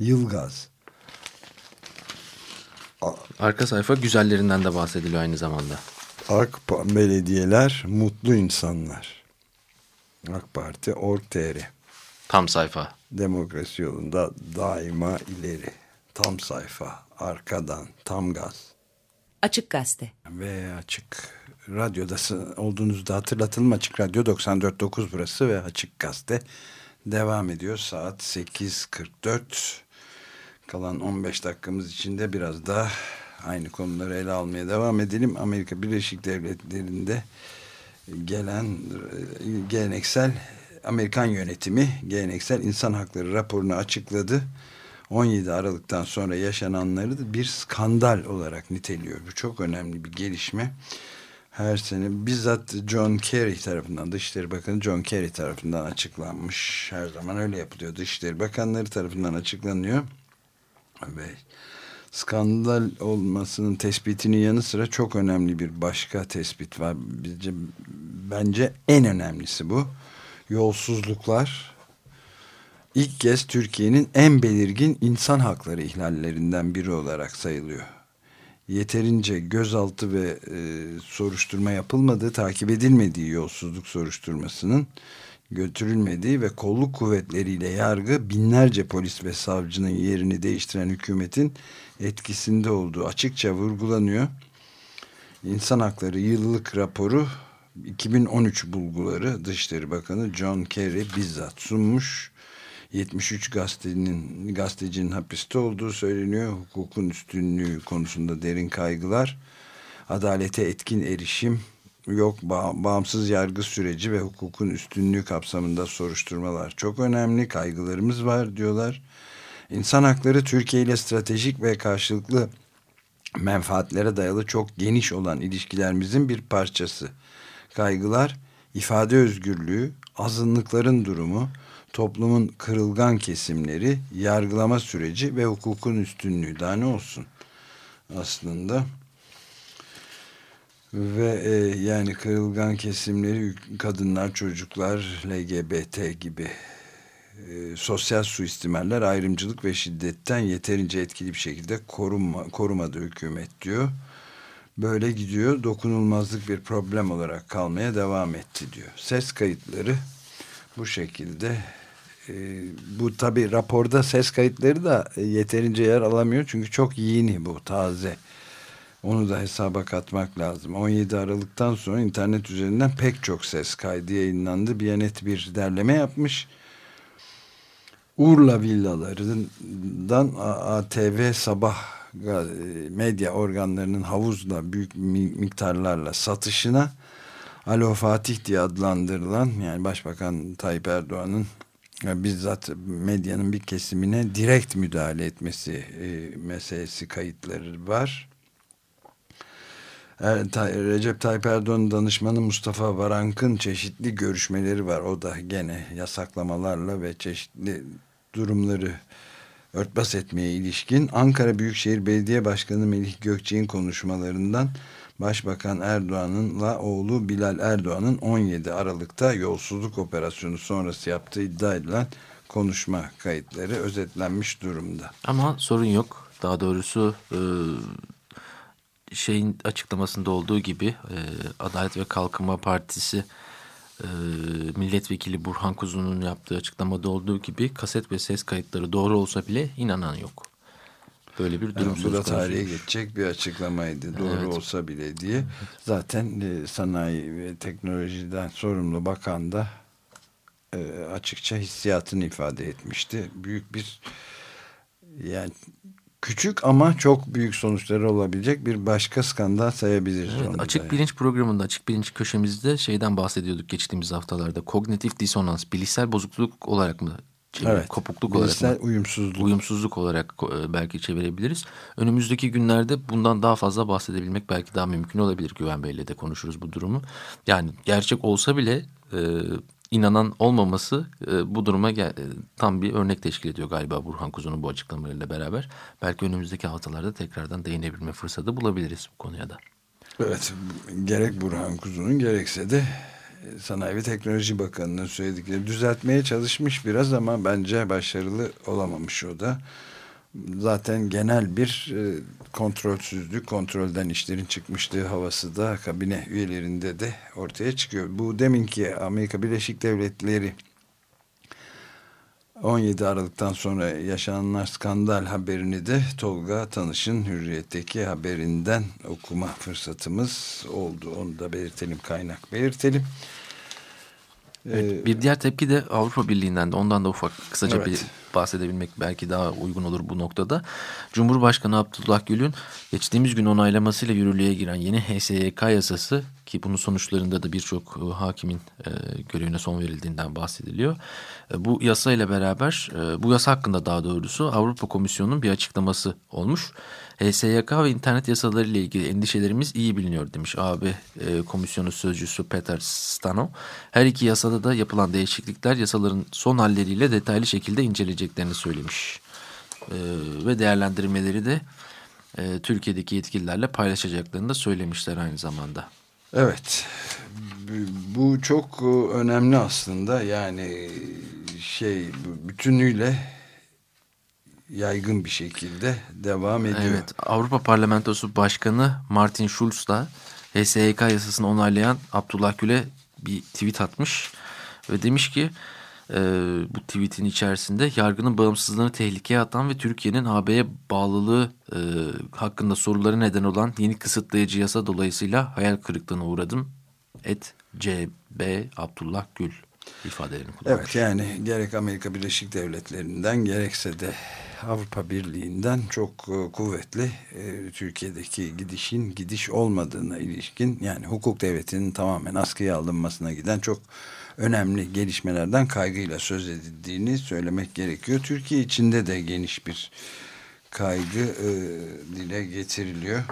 Yılgaz. Arka sayfa güzellerinden de bahsediliyor aynı zamanda. AK belediyeler mutlu insanlar. AK Parti Org.tr Tam sayfa. Demokrasi yolunda daima ileri. Tam sayfa. Arkadan. Tam gaz. Açık Gazete. Ve Açık Radyo'da olduğunuzda hatırlatalım. Açık Radyo 94.9 burası ve Açık Gazete devam ediyor. Saat 8.44. Kalan 15 dakikamız içinde biraz daha aynı konuları ele almaya devam edelim. Amerika Birleşik Devletleri'nde gelen geleneksel Amerikan yönetimi geleneksel insan hakları raporunu açıkladı. 17 Aralık'tan sonra yaşananları da bir skandal olarak niteliyor. Bu çok önemli bir gelişme. Her sene bizzat John Kerry tarafından Dışişleri Bakanı John Kerry tarafından açıklanmış. Her zaman öyle yapılıyor. Dışişleri Bakanları tarafından açıklanıyor. Ve skandal olmasının tespitinin yanı sıra çok önemli bir başka tespit var. Bizce, bence en önemlisi bu. Yolsuzluklar ilk kez Türkiye'nin en belirgin insan hakları ihlallerinden biri olarak sayılıyor. Yeterince gözaltı ve e, soruşturma yapılmadığı, takip edilmediği yolsuzluk soruşturmasının götürülmediği ve kolluk kuvvetleriyle yargı binlerce polis ve savcının yerini değiştiren hükümetin etkisinde olduğu açıkça vurgulanıyor. İnsan Hakları Yıllık Raporu 2013 bulguları Dışişleri Bakanı John Kerry bizzat sunmuş. 73 gazetenin, gazetecinin hapiste olduğu söyleniyor. Hukukun üstünlüğü konusunda derin kaygılar. Adalete etkin erişim yok. Bağımsız yargı süreci ve hukukun üstünlüğü kapsamında soruşturmalar çok önemli. Kaygılarımız var diyorlar. İnsan hakları Türkiye ile stratejik ve karşılıklı menfaatlere dayalı çok geniş olan ilişkilerimizin bir parçası. Kaygılar, ifade özgürlüğü, azınlıkların durumu, toplumun kırılgan kesimleri, yargılama süreci ve hukukun üstünlüğü daha ne olsun aslında. Ve e, yani kırılgan kesimleri kadınlar, çocuklar, LGBT gibi e, sosyal suistimaller, ayrımcılık ve şiddetten yeterince etkili bir şekilde korunma, korumadı hükümet diyor. Böyle gidiyor dokunulmazlık bir problem olarak kalmaya devam etti diyor. Ses kayıtları bu şekilde bu tabi raporda ses kayıtları da e, yeterince yer alamıyor. Çünkü çok yeni bu taze. Onu da hesaba katmak lazım. 17 Aralık'tan sonra internet üzerinden pek çok ses kaydı yayınlandı. Biyanet bir derleme yapmış. Urla villalarından ATV sabah medya organlarının havuzla büyük miktarlarla satışına Alo Fatih diye adlandırılan yani Başbakan Tayyip Erdoğan'ın bizzat medyanın bir kesimine direkt müdahale etmesi e, meselesi kayıtları var. Er, Recep Tayyip Erdoğan danışmanı Mustafa Varank'ın çeşitli görüşmeleri var. O da gene yasaklamalarla ve çeşitli durumları örtbas etmeye ilişkin Ankara Büyükşehir Belediye Başkanı Melih Gökçe'nin konuşmalarından Başbakan Erdoğan'ınla oğlu Bilal Erdoğan'ın 17 Aralık'ta yolsuzluk operasyonu sonrası yaptığı iddia edilen konuşma kayıtları özetlenmiş durumda. Ama sorun yok. Daha doğrusu e, şeyin açıklamasında olduğu gibi e, Adalet ve Kalkınma Partisi e, milletvekili Burhan Kuzu'nun yaptığı açıklamada olduğu gibi kaset ve ses kayıtları doğru olsa bile inanan yok. Böyle bir durum yani Bu da tarihe geçecek bir açıklamaydı. Doğru evet. olsa bile diye. Evet. Zaten e, sanayi ve teknolojiden sorumlu bakan da e, açıkça hissiyatını ifade etmişti. Büyük bir yani küçük ama çok büyük sonuçları olabilecek bir başka skandal sayabiliriz. Evet, açık yani. bilinç programında, açık bilinç köşemizde şeyden bahsediyorduk geçtiğimiz haftalarda. Kognitif disonans, bilişsel bozukluk olarak mı evet. kopukluk olarak uyumsuzluk. uyumsuzluk olarak e, belki çevirebiliriz. Önümüzdeki günlerde bundan daha fazla bahsedebilmek belki daha mümkün olabilir. Güven Bey'le de konuşuruz bu durumu. Yani gerçek olsa bile e, inanan olmaması e, bu duruma gel, e, tam bir örnek teşkil ediyor galiba Burhan Kuzu'nun bu açıklamalarıyla beraber. Belki önümüzdeki haftalarda tekrardan değinebilme fırsatı bulabiliriz bu konuya da. Evet gerek Burhan Kuzu'nun gerekse de Sanayi ve Teknoloji Bakanı'nın söyledikleri düzeltmeye çalışmış biraz ama bence başarılı olamamış o da. Zaten genel bir e, kontrolsüzlük, kontrolden işlerin çıkmışlığı havası da kabine üyelerinde de ortaya çıkıyor. Bu deminki Amerika Birleşik Devletleri 17 Aralık'tan sonra yaşananlar skandal haberini de Tolga Tanış'ın Hürriyet'teki haberinden okuma fırsatımız oldu. Onu da belirtelim, kaynak belirtelim. Evet, ee, bir diğer tepki de Avrupa Birliği'nden de ondan da ufak kısaca evet. bir bahsedebilmek belki daha uygun olur bu noktada. Cumhurbaşkanı Abdullah Gül'ün geçtiğimiz gün onaylamasıyla yürürlüğe giren yeni HSYK yasası ki bunun sonuçlarında da birçok e, hakimin e, görevine son verildiğinden bahsediliyor. E, bu yasa ile beraber bu yasa hakkında daha doğrusu Avrupa Komisyonu'nun bir açıklaması olmuş. HSYK ve internet yasaları ile ilgili endişelerimiz iyi biliniyor demiş AB e, Komisyonu Sözcüsü Peter Stano. Her iki yasada da yapılan değişiklikler yasaların son halleriyle detaylı şekilde inceleyeceklerini söylemiş. E, ve değerlendirmeleri de e, Türkiye'deki yetkililerle paylaşacaklarını da söylemişler aynı zamanda. Evet. Bu çok önemli aslında. Yani şey bütünüyle yaygın bir şekilde devam ediyor. Evet. Avrupa Parlamentosu Başkanı Martin Schulz da HSYK yasasını onaylayan Abdullah Gül'e bir tweet atmış ve demiş ki e, bu tweetin içerisinde yargının bağımsızlığını tehlikeye atan ve Türkiye'nin AB'ye bağlılığı e, hakkında soruları neden olan yeni kısıtlayıcı yasa dolayısıyla hayal kırıklığına uğradım. Et CB Abdullah Gül ifadelerini kullanmış. Evet yani gerek Amerika Birleşik Devletleri'nden gerekse de Avrupa Birliği'nden çok e, kuvvetli e, Türkiye'deki gidişin gidiş olmadığına ilişkin yani hukuk devletinin tamamen askıya alınmasına giden çok önemli gelişmelerden kaygıyla söz edildiğini söylemek gerekiyor. Türkiye içinde de geniş bir kaygı e, dile getiriliyor.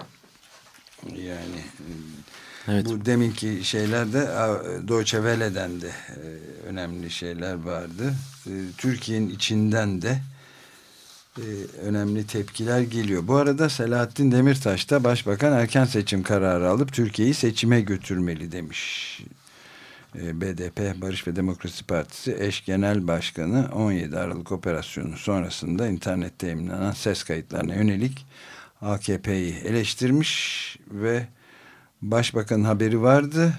Yani evet. bu deminki şeylerde Deutsche Welle'den de e, önemli şeyler vardı. E, Türkiye'nin içinden de e, önemli tepkiler geliyor. Bu arada Selahattin Demirtaş da Başbakan erken seçim kararı alıp Türkiye'yi seçime götürmeli demiş. E, BDP Barış ve Demokrasi Partisi eş genel başkanı 17 Aralık operasyonu sonrasında internette yayınlanan ses kayıtlarına yönelik AKP'yi eleştirmiş ve başbakanın haberi vardı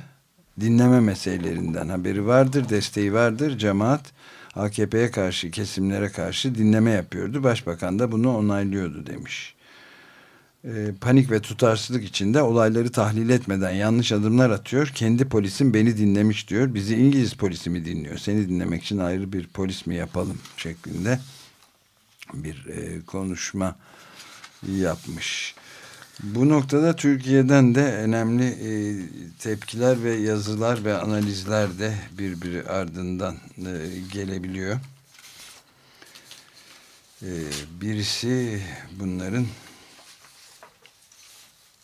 dinleme meselelerinden haberi vardır desteği vardır cemaat AKP'ye karşı kesimlere karşı dinleme yapıyordu. Başbakan da bunu onaylıyordu demiş. E, panik ve tutarsızlık içinde olayları tahlil etmeden yanlış adımlar atıyor. Kendi polisim beni dinlemiş diyor. Bizi İngiliz polisi mi dinliyor? Seni dinlemek için ayrı bir polis mi yapalım şeklinde bir e, konuşma yapmış. Bu noktada Türkiye'den de önemli e, tepkiler ve yazılar ve analizler de birbiri ardından e, gelebiliyor. E, birisi bunların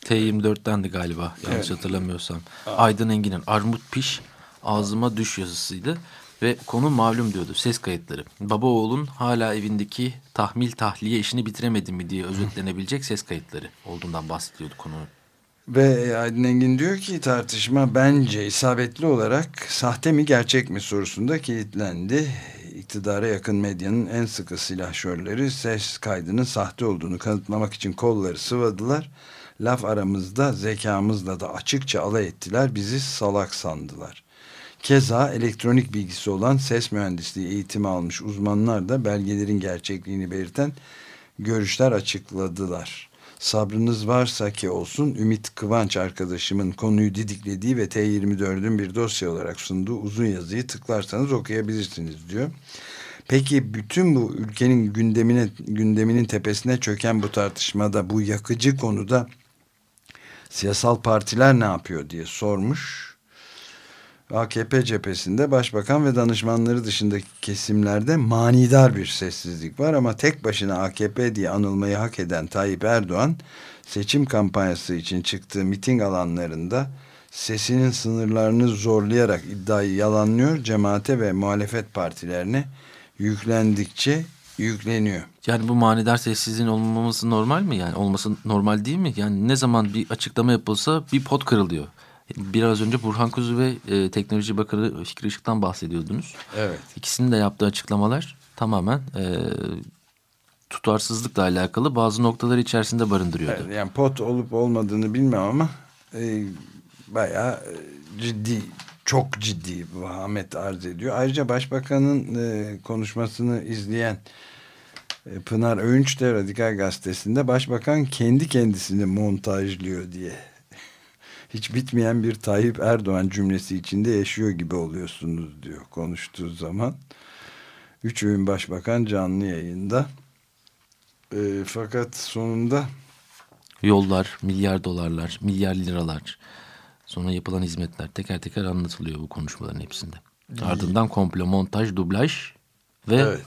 T24'tendi galiba yanlış evet. hatırlamıyorsam. Aa. Aydın Engin'in Armut Piş ağzıma düş yazısıydı. Ve konu malum diyordu ses kayıtları. Baba oğlun hala evindeki tahmil tahliye işini bitiremedi mi diye özetlenebilecek ses kayıtları olduğundan bahsediyordu konu. Ve Aydın Engin diyor ki tartışma bence isabetli olarak sahte mi gerçek mi sorusunda kilitlendi. İktidara yakın medyanın en sıkı silahşörleri ses kaydının sahte olduğunu kanıtlamak için kolları sıvadılar. Laf aramızda zekamızla da açıkça alay ettiler bizi salak sandılar. Keza elektronik bilgisi olan ses mühendisliği eğitimi almış uzmanlar da belgelerin gerçekliğini belirten görüşler açıkladılar. Sabrınız varsa ki olsun Ümit Kıvanç arkadaşımın konuyu didiklediği ve T24'ün bir dosya olarak sunduğu uzun yazıyı tıklarsanız okuyabilirsiniz diyor. Peki bütün bu ülkenin gündemine gündeminin tepesine çöken bu tartışmada bu yakıcı konuda siyasal partiler ne yapıyor diye sormuş AKP cephesinde başbakan ve danışmanları dışındaki kesimlerde manidar bir sessizlik var ama tek başına AKP diye anılmayı hak eden Tayyip Erdoğan seçim kampanyası için çıktığı miting alanlarında sesinin sınırlarını zorlayarak iddiayı yalanlıyor cemaate ve muhalefet partilerine yüklendikçe yükleniyor. Yani bu manidar sessizliğin olmaması normal mi? Yani olması normal değil mi? Yani ne zaman bir açıklama yapılsa bir pot kırılıyor. Biraz önce Burhan Kuzu ve e, Teknoloji Bakanı Fikri Işık'tan bahsediyordunuz. Evet. İkisinin de yaptığı açıklamalar tamamen e, tutarsızlıkla alakalı bazı noktaları içerisinde barındırıyordu. Evet, yani pot olup olmadığını bilmem ama e, bayağı e, ciddi, çok ciddi vahamet arz ediyor. Ayrıca Başbakan'ın e, konuşmasını izleyen e, Pınar Öğünç de Radikal Gazetesi'nde Başbakan kendi kendisini montajlıyor diye hiç bitmeyen bir Tayyip Erdoğan cümlesi içinde yaşıyor gibi oluyorsunuz diyor konuştuğu zaman. Üç öğün başbakan canlı yayında. E, fakat sonunda yollar, milyar dolarlar, milyar liralar sonra yapılan hizmetler teker teker anlatılıyor bu konuşmaların hepsinde. Ardından komplo, montaj, dublaj ve evet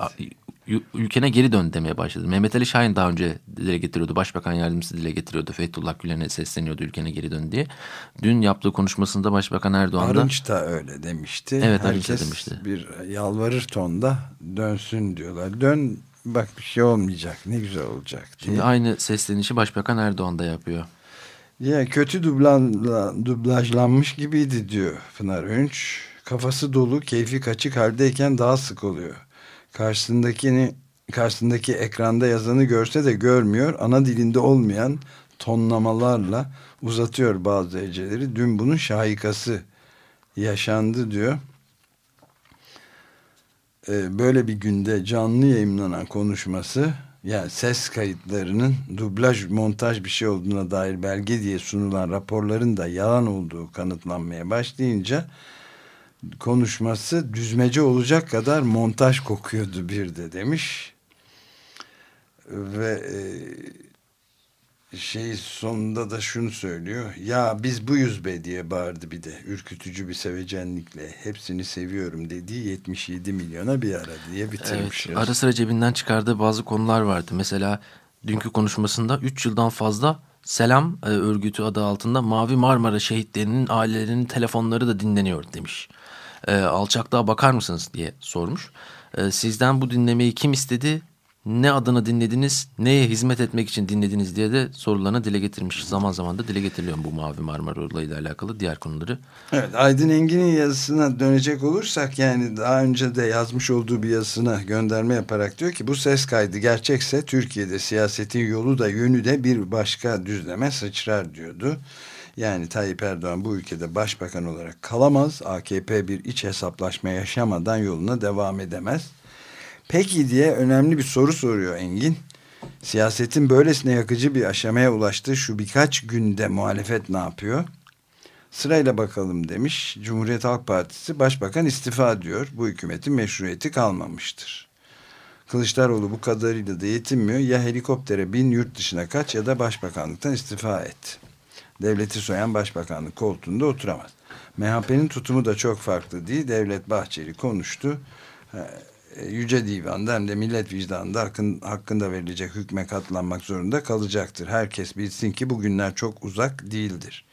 ülkene geri dön demeye başladı. Mehmet Ali Şahin daha önce dile getiriyordu. Başbakan yardımcısı dile getiriyordu. Fethullah Gülen'e sesleniyordu ülkene geri dön diye. Dün yaptığı konuşmasında Başbakan Erdoğan da... Arınç da öyle demişti. Evet Arınç da demişti. bir yalvarır tonda dönsün diyorlar. Dön bak bir şey olmayacak ne güzel olacak diye. Şimdi aynı seslenişi Başbakan Erdoğan da yapıyor. Ya kötü dublan, dublajlanmış gibiydi diyor Pınar Önç. Kafası dolu, keyfi kaçık haldeyken daha sık oluyor karşısındakini karşısındaki ekranda yazanı görse de görmüyor. Ana dilinde olmayan tonlamalarla uzatıyor bazı heceleri. Dün bunun şahikası yaşandı diyor. Ee, böyle bir günde canlı yayınlanan konuşması yani ses kayıtlarının dublaj montaj bir şey olduğuna dair belge diye sunulan raporların da yalan olduğu kanıtlanmaya başlayınca konuşması düzmece olacak kadar montaj kokuyordu bir de demiş. Ve e, şey sonunda da şunu söylüyor. Ya biz buyuz be diye bağırdı bir de. Ürkütücü bir sevecenlikle. Hepsini seviyorum dediği 77 milyona bir ara diye bitirmiş. Evet, ara sıra cebinden çıkardığı bazı konular vardı. Mesela dünkü konuşmasında 3 yıldan fazla Selam e, örgütü adı altında Mavi Marmara şehitlerinin ailelerinin telefonları da dinleniyor demiş e, alçaklığa bakar mısınız diye sormuş. E, sizden bu dinlemeyi kim istedi? Ne adına dinlediniz? Neye hizmet etmek için dinlediniz diye de sorularına dile getirmiş. Zaman zaman da dile getiriliyor bu Mavi Marmara olayıyla alakalı diğer konuları. Evet Aydın Engin'in yazısına dönecek olursak yani daha önce de yazmış olduğu bir yazısına gönderme yaparak diyor ki bu ses kaydı gerçekse Türkiye'de siyasetin yolu da yönü de bir başka düzleme sıçrar diyordu. Yani Tayyip Erdoğan bu ülkede başbakan olarak kalamaz. AKP bir iç hesaplaşma yaşamadan yoluna devam edemez. Peki diye önemli bir soru soruyor Engin. Siyasetin böylesine yakıcı bir aşamaya ulaştığı şu birkaç günde muhalefet ne yapıyor? Sırayla bakalım demiş. Cumhuriyet Halk Partisi başbakan istifa diyor. Bu hükümetin meşruiyeti kalmamıştır. Kılıçdaroğlu bu kadarıyla da yetinmiyor. Ya helikoptere bin yurt dışına kaç ya da başbakanlıktan istifa et. Devleti soyan başbakanlık koltuğunda oturamaz. MHP'nin tutumu da çok farklı değil. Devlet Bahçeli konuştu. Yüce Divan'da hem de millet vicdanında hakkında verilecek hükme katlanmak zorunda kalacaktır. Herkes bilsin ki bugünler çok uzak değildir.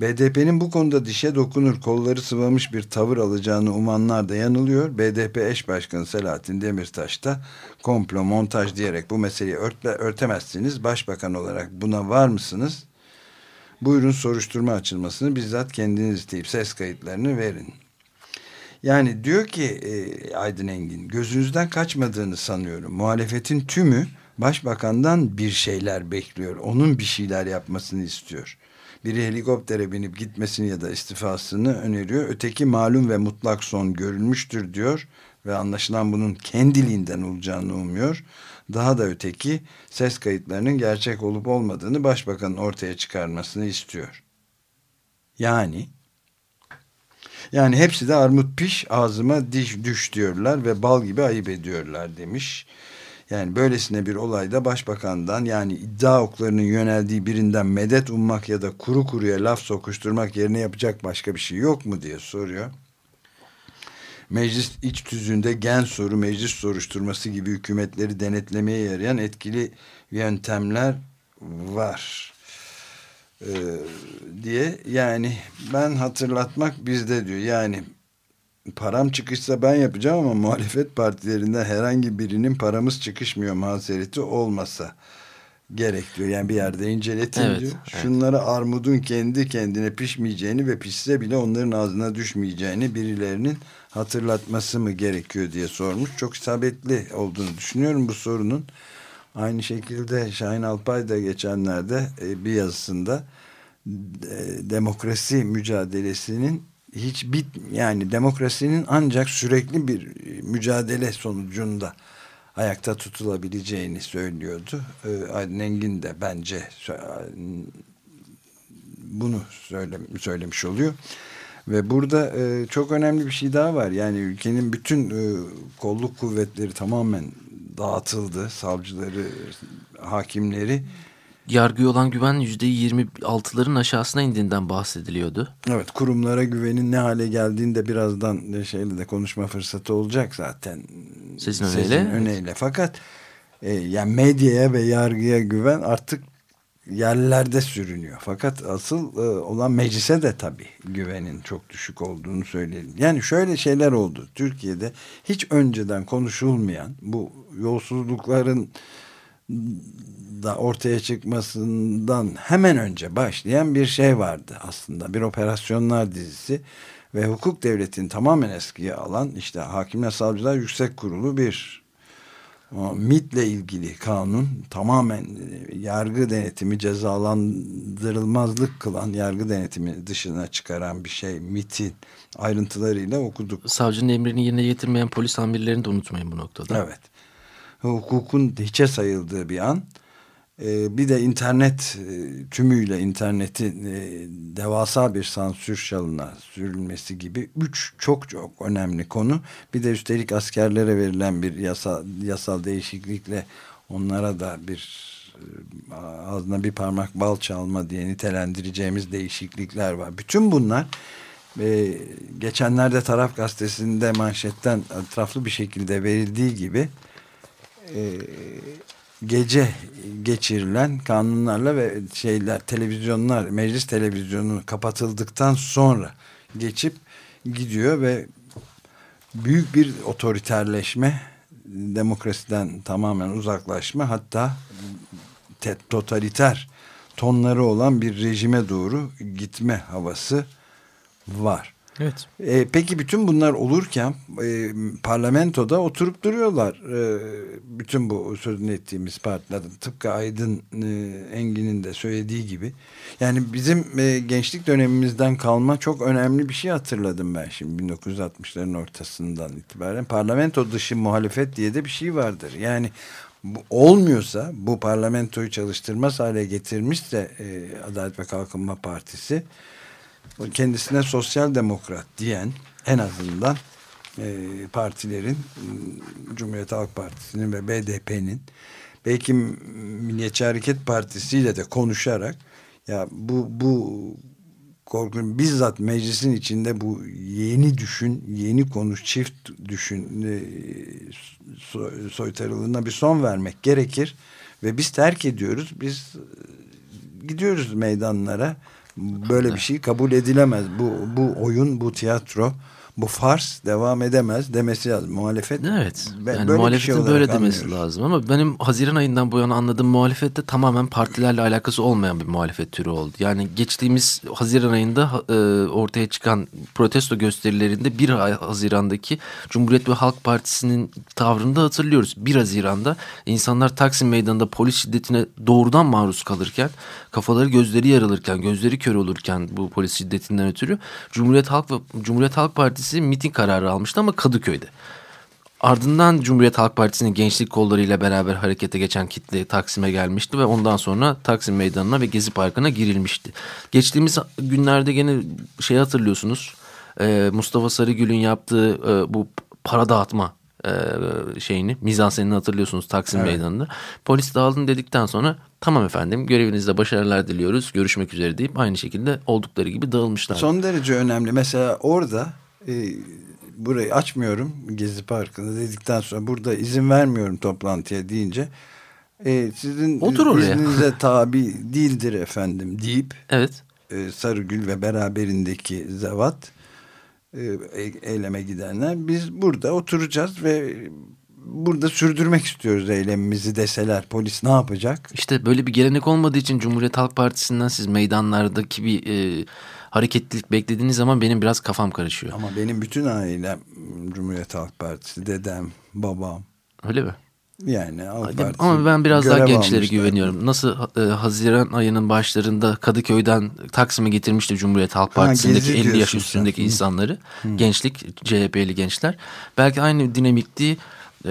BDP'nin bu konuda dişe dokunur, kolları sıvamış bir tavır alacağını umanlar da yanılıyor. BDP eş başkanı Selahattin Demirtaş da komplo, montaj diyerek bu meseleyi örtle, örtemezsiniz. Başbakan olarak buna var mısınız? Buyurun soruşturma açılmasını bizzat kendiniz isteyip ses kayıtlarını verin. Yani diyor ki e, Aydın Engin gözünüzden kaçmadığını sanıyorum. Muhalefetin tümü başbakandan bir şeyler bekliyor. Onun bir şeyler yapmasını istiyor. Biri helikoptere binip gitmesini ya da istifasını öneriyor. Öteki malum ve mutlak son görülmüştür diyor ve anlaşılan bunun kendiliğinden olacağını umuyor. Daha da öteki ses kayıtlarının gerçek olup olmadığını başbakanın ortaya çıkarmasını istiyor. Yani yani hepsi de armut piş ağzıma diş düş diyorlar ve bal gibi ayıp ediyorlar demiş. Yani böylesine bir olayda başbakandan yani iddia oklarının yöneldiği birinden medet ummak ya da kuru kuruya laf sokuşturmak yerine yapacak başka bir şey yok mu diye soruyor. Meclis iç tüzüğünde gen soru, meclis soruşturması gibi hükümetleri denetlemeye yarayan etkili yöntemler var. Ee, diye yani ben hatırlatmak bizde diyor. Yani param çıkışsa ben yapacağım ama muhalefet partilerinden herhangi birinin paramız çıkışmıyor mazereti olmasa gerek diyor. Yani bir yerde inceletin evet, diyor. Evet. Şunları armudun kendi kendine pişmeyeceğini ve pişse bile onların ağzına düşmeyeceğini birilerinin hatırlatması mı gerekiyor diye sormuş. Çok isabetli olduğunu düşünüyorum bu sorunun. Aynı şekilde Şahin Alpay da geçenlerde e, bir yazısında e, demokrasi mücadelesinin hiç bit yani demokrasinin ancak sürekli bir mücadele sonucunda ayakta tutulabileceğini söylüyordu. E, Aydın Engin de bence bunu söyle, söylemiş oluyor. Ve burada e, çok önemli bir şey daha var. Yani ülkenin bütün e, kolluk kuvvetleri tamamen dağıtıldı. Savcıları, hakimleri. Yargıya olan güven %26'ların aşağısına indiğinden bahsediliyordu. Evet kurumlara güvenin ne hale geldiğini de birazdan şeyle de konuşma fırsatı olacak zaten. Sizin öneyle. Sizin öneyle. Fakat e, yani medyaya ve yargıya güven artık yerlerde sürünüyor. Fakat asıl e, olan meclise de tabii güvenin çok düşük olduğunu söyleyelim. Yani şöyle şeyler oldu. Türkiye'de hiç önceden konuşulmayan bu yolsuzlukların da ortaya çıkmasından hemen önce başlayan bir şey vardı aslında. Bir operasyonlar dizisi ve hukuk devletini tamamen eskiye alan işte Hakimler Savcılar Yüksek Kurulu bir MIT'le ilgili kanun tamamen e, yargı denetimi cezalandırılmazlık kılan yargı denetimi dışına çıkaran bir şey MIT'in ayrıntılarıyla okuduk. Savcının emrini yerine getirmeyen polis amirlerini de unutmayın bu noktada. Evet. Hukukun hiçe sayıldığı bir an. Ee, bir de internet e, tümüyle internetin e, devasa bir sansür şalına sürülmesi gibi üç çok çok önemli konu. Bir de üstelik askerlere verilen bir yasa, yasal değişiklikle onlara da bir e, ağzına bir parmak bal çalma diye nitelendireceğimiz değişiklikler var. Bütün bunlar geçenlerde Taraf Gazetesi'nde manşetten etraflı bir şekilde verildiği gibi e, gece geçirilen kanunlarla ve şeyler televizyonlar meclis televizyonu kapatıldıktan sonra geçip gidiyor ve büyük bir otoriterleşme demokrasiden tamamen uzaklaşma hatta totaliter tonları olan bir rejime doğru gitme havası var. Evet. E, peki bütün bunlar olurken e, parlamentoda oturup duruyorlar. E, bütün bu sözünü ettiğimiz partilerin tıpkı Aydın e, Engin'in de söylediği gibi. Yani bizim e, gençlik dönemimizden kalma çok önemli bir şey hatırladım ben şimdi 1960'ların ortasından itibaren. Parlamento dışı muhalefet diye de bir şey vardır. Yani bu, olmuyorsa bu parlamentoyu çalıştırmaz hale getirmişse e, Adalet ve Kalkınma Partisi kendisine sosyal demokrat diyen en azından e, partilerin Cumhuriyet Halk Partisi'nin ve BDP'nin belki Milliyetçi Hareket Partisi ile de konuşarak ya bu bu korkun bizzat meclisin içinde bu yeni düşün, yeni konuş, çift düşün e, soytarılığına bir son vermek gerekir ve biz terk ediyoruz. Biz gidiyoruz meydanlara Böyle bir şey kabul edilemez. Bu, bu oyun, bu tiyatro, bu fars devam edemez demesi lazım. Muhalefet evet. Ben, yani böyle muhalefetin şey böyle demesi anlıyoruz. lazım ama benim Haziran ayından bu yana anladığım muhalefette tamamen partilerle alakası olmayan bir muhalefet türü oldu. Yani geçtiğimiz Haziran ayında e, ortaya çıkan protesto gösterilerinde 1 Haziran'daki Cumhuriyet ve Halk Partisi'nin tavrını da hatırlıyoruz. 1 Haziran'da insanlar Taksim Meydanı'nda polis şiddetine doğrudan maruz kalırken, kafaları gözleri yarılırken, gözleri kör olurken bu polis şiddetinden ötürü Cumhuriyet Halk Cumhuriyet Halk Partisi miting kararı almıştı ama Kadıköy'de. Ardından Cumhuriyet Halk Partisi'nin gençlik kollarıyla beraber harekete geçen kitle Taksim'e gelmişti ve ondan sonra Taksim Meydanı'na ve Gezi Parkı'na girilmişti. Geçtiğimiz günlerde gene şey hatırlıyorsunuz Mustafa Sarıgül'ün yaptığı bu para dağıtma şeyini mizansenini hatırlıyorsunuz Taksim evet. Meydanı'nda. Polis dağılın dedikten sonra tamam efendim görevinizde başarılar diliyoruz görüşmek üzere deyip aynı şekilde oldukları gibi dağılmışlar. Son derece önemli mesela orada e, burayı açmıyorum Gezi Parkı'nda dedikten sonra burada izin vermiyorum toplantıya deyince e, sizin Otur oraya. izninize tabi değildir efendim deyip evet. e, Sarıgül ve beraberindeki Zevat e, eyleme gidenler biz burada oturacağız ve burada sürdürmek istiyoruz eylemimizi deseler polis ne yapacak? İşte böyle bir gelenek olmadığı için Cumhuriyet Halk Partisi'nden siz meydanlardaki bir e, hareketlilik beklediğiniz zaman benim biraz kafam karışıyor. Ama benim bütün ailem Cumhuriyet Halk Partisi, dedem, babam. Öyle mi? Yani Ama ben biraz daha gençlere güveniyorum. Nasıl e, Haziran ayının başlarında Kadıköy'den Taksim'e getirmişti Cumhuriyet Halk Partisi'ndeki ha, 50 yaş üstündeki sen. insanları. Hı. Gençlik, CHP'li gençler. Belki aynı dinamikliği e,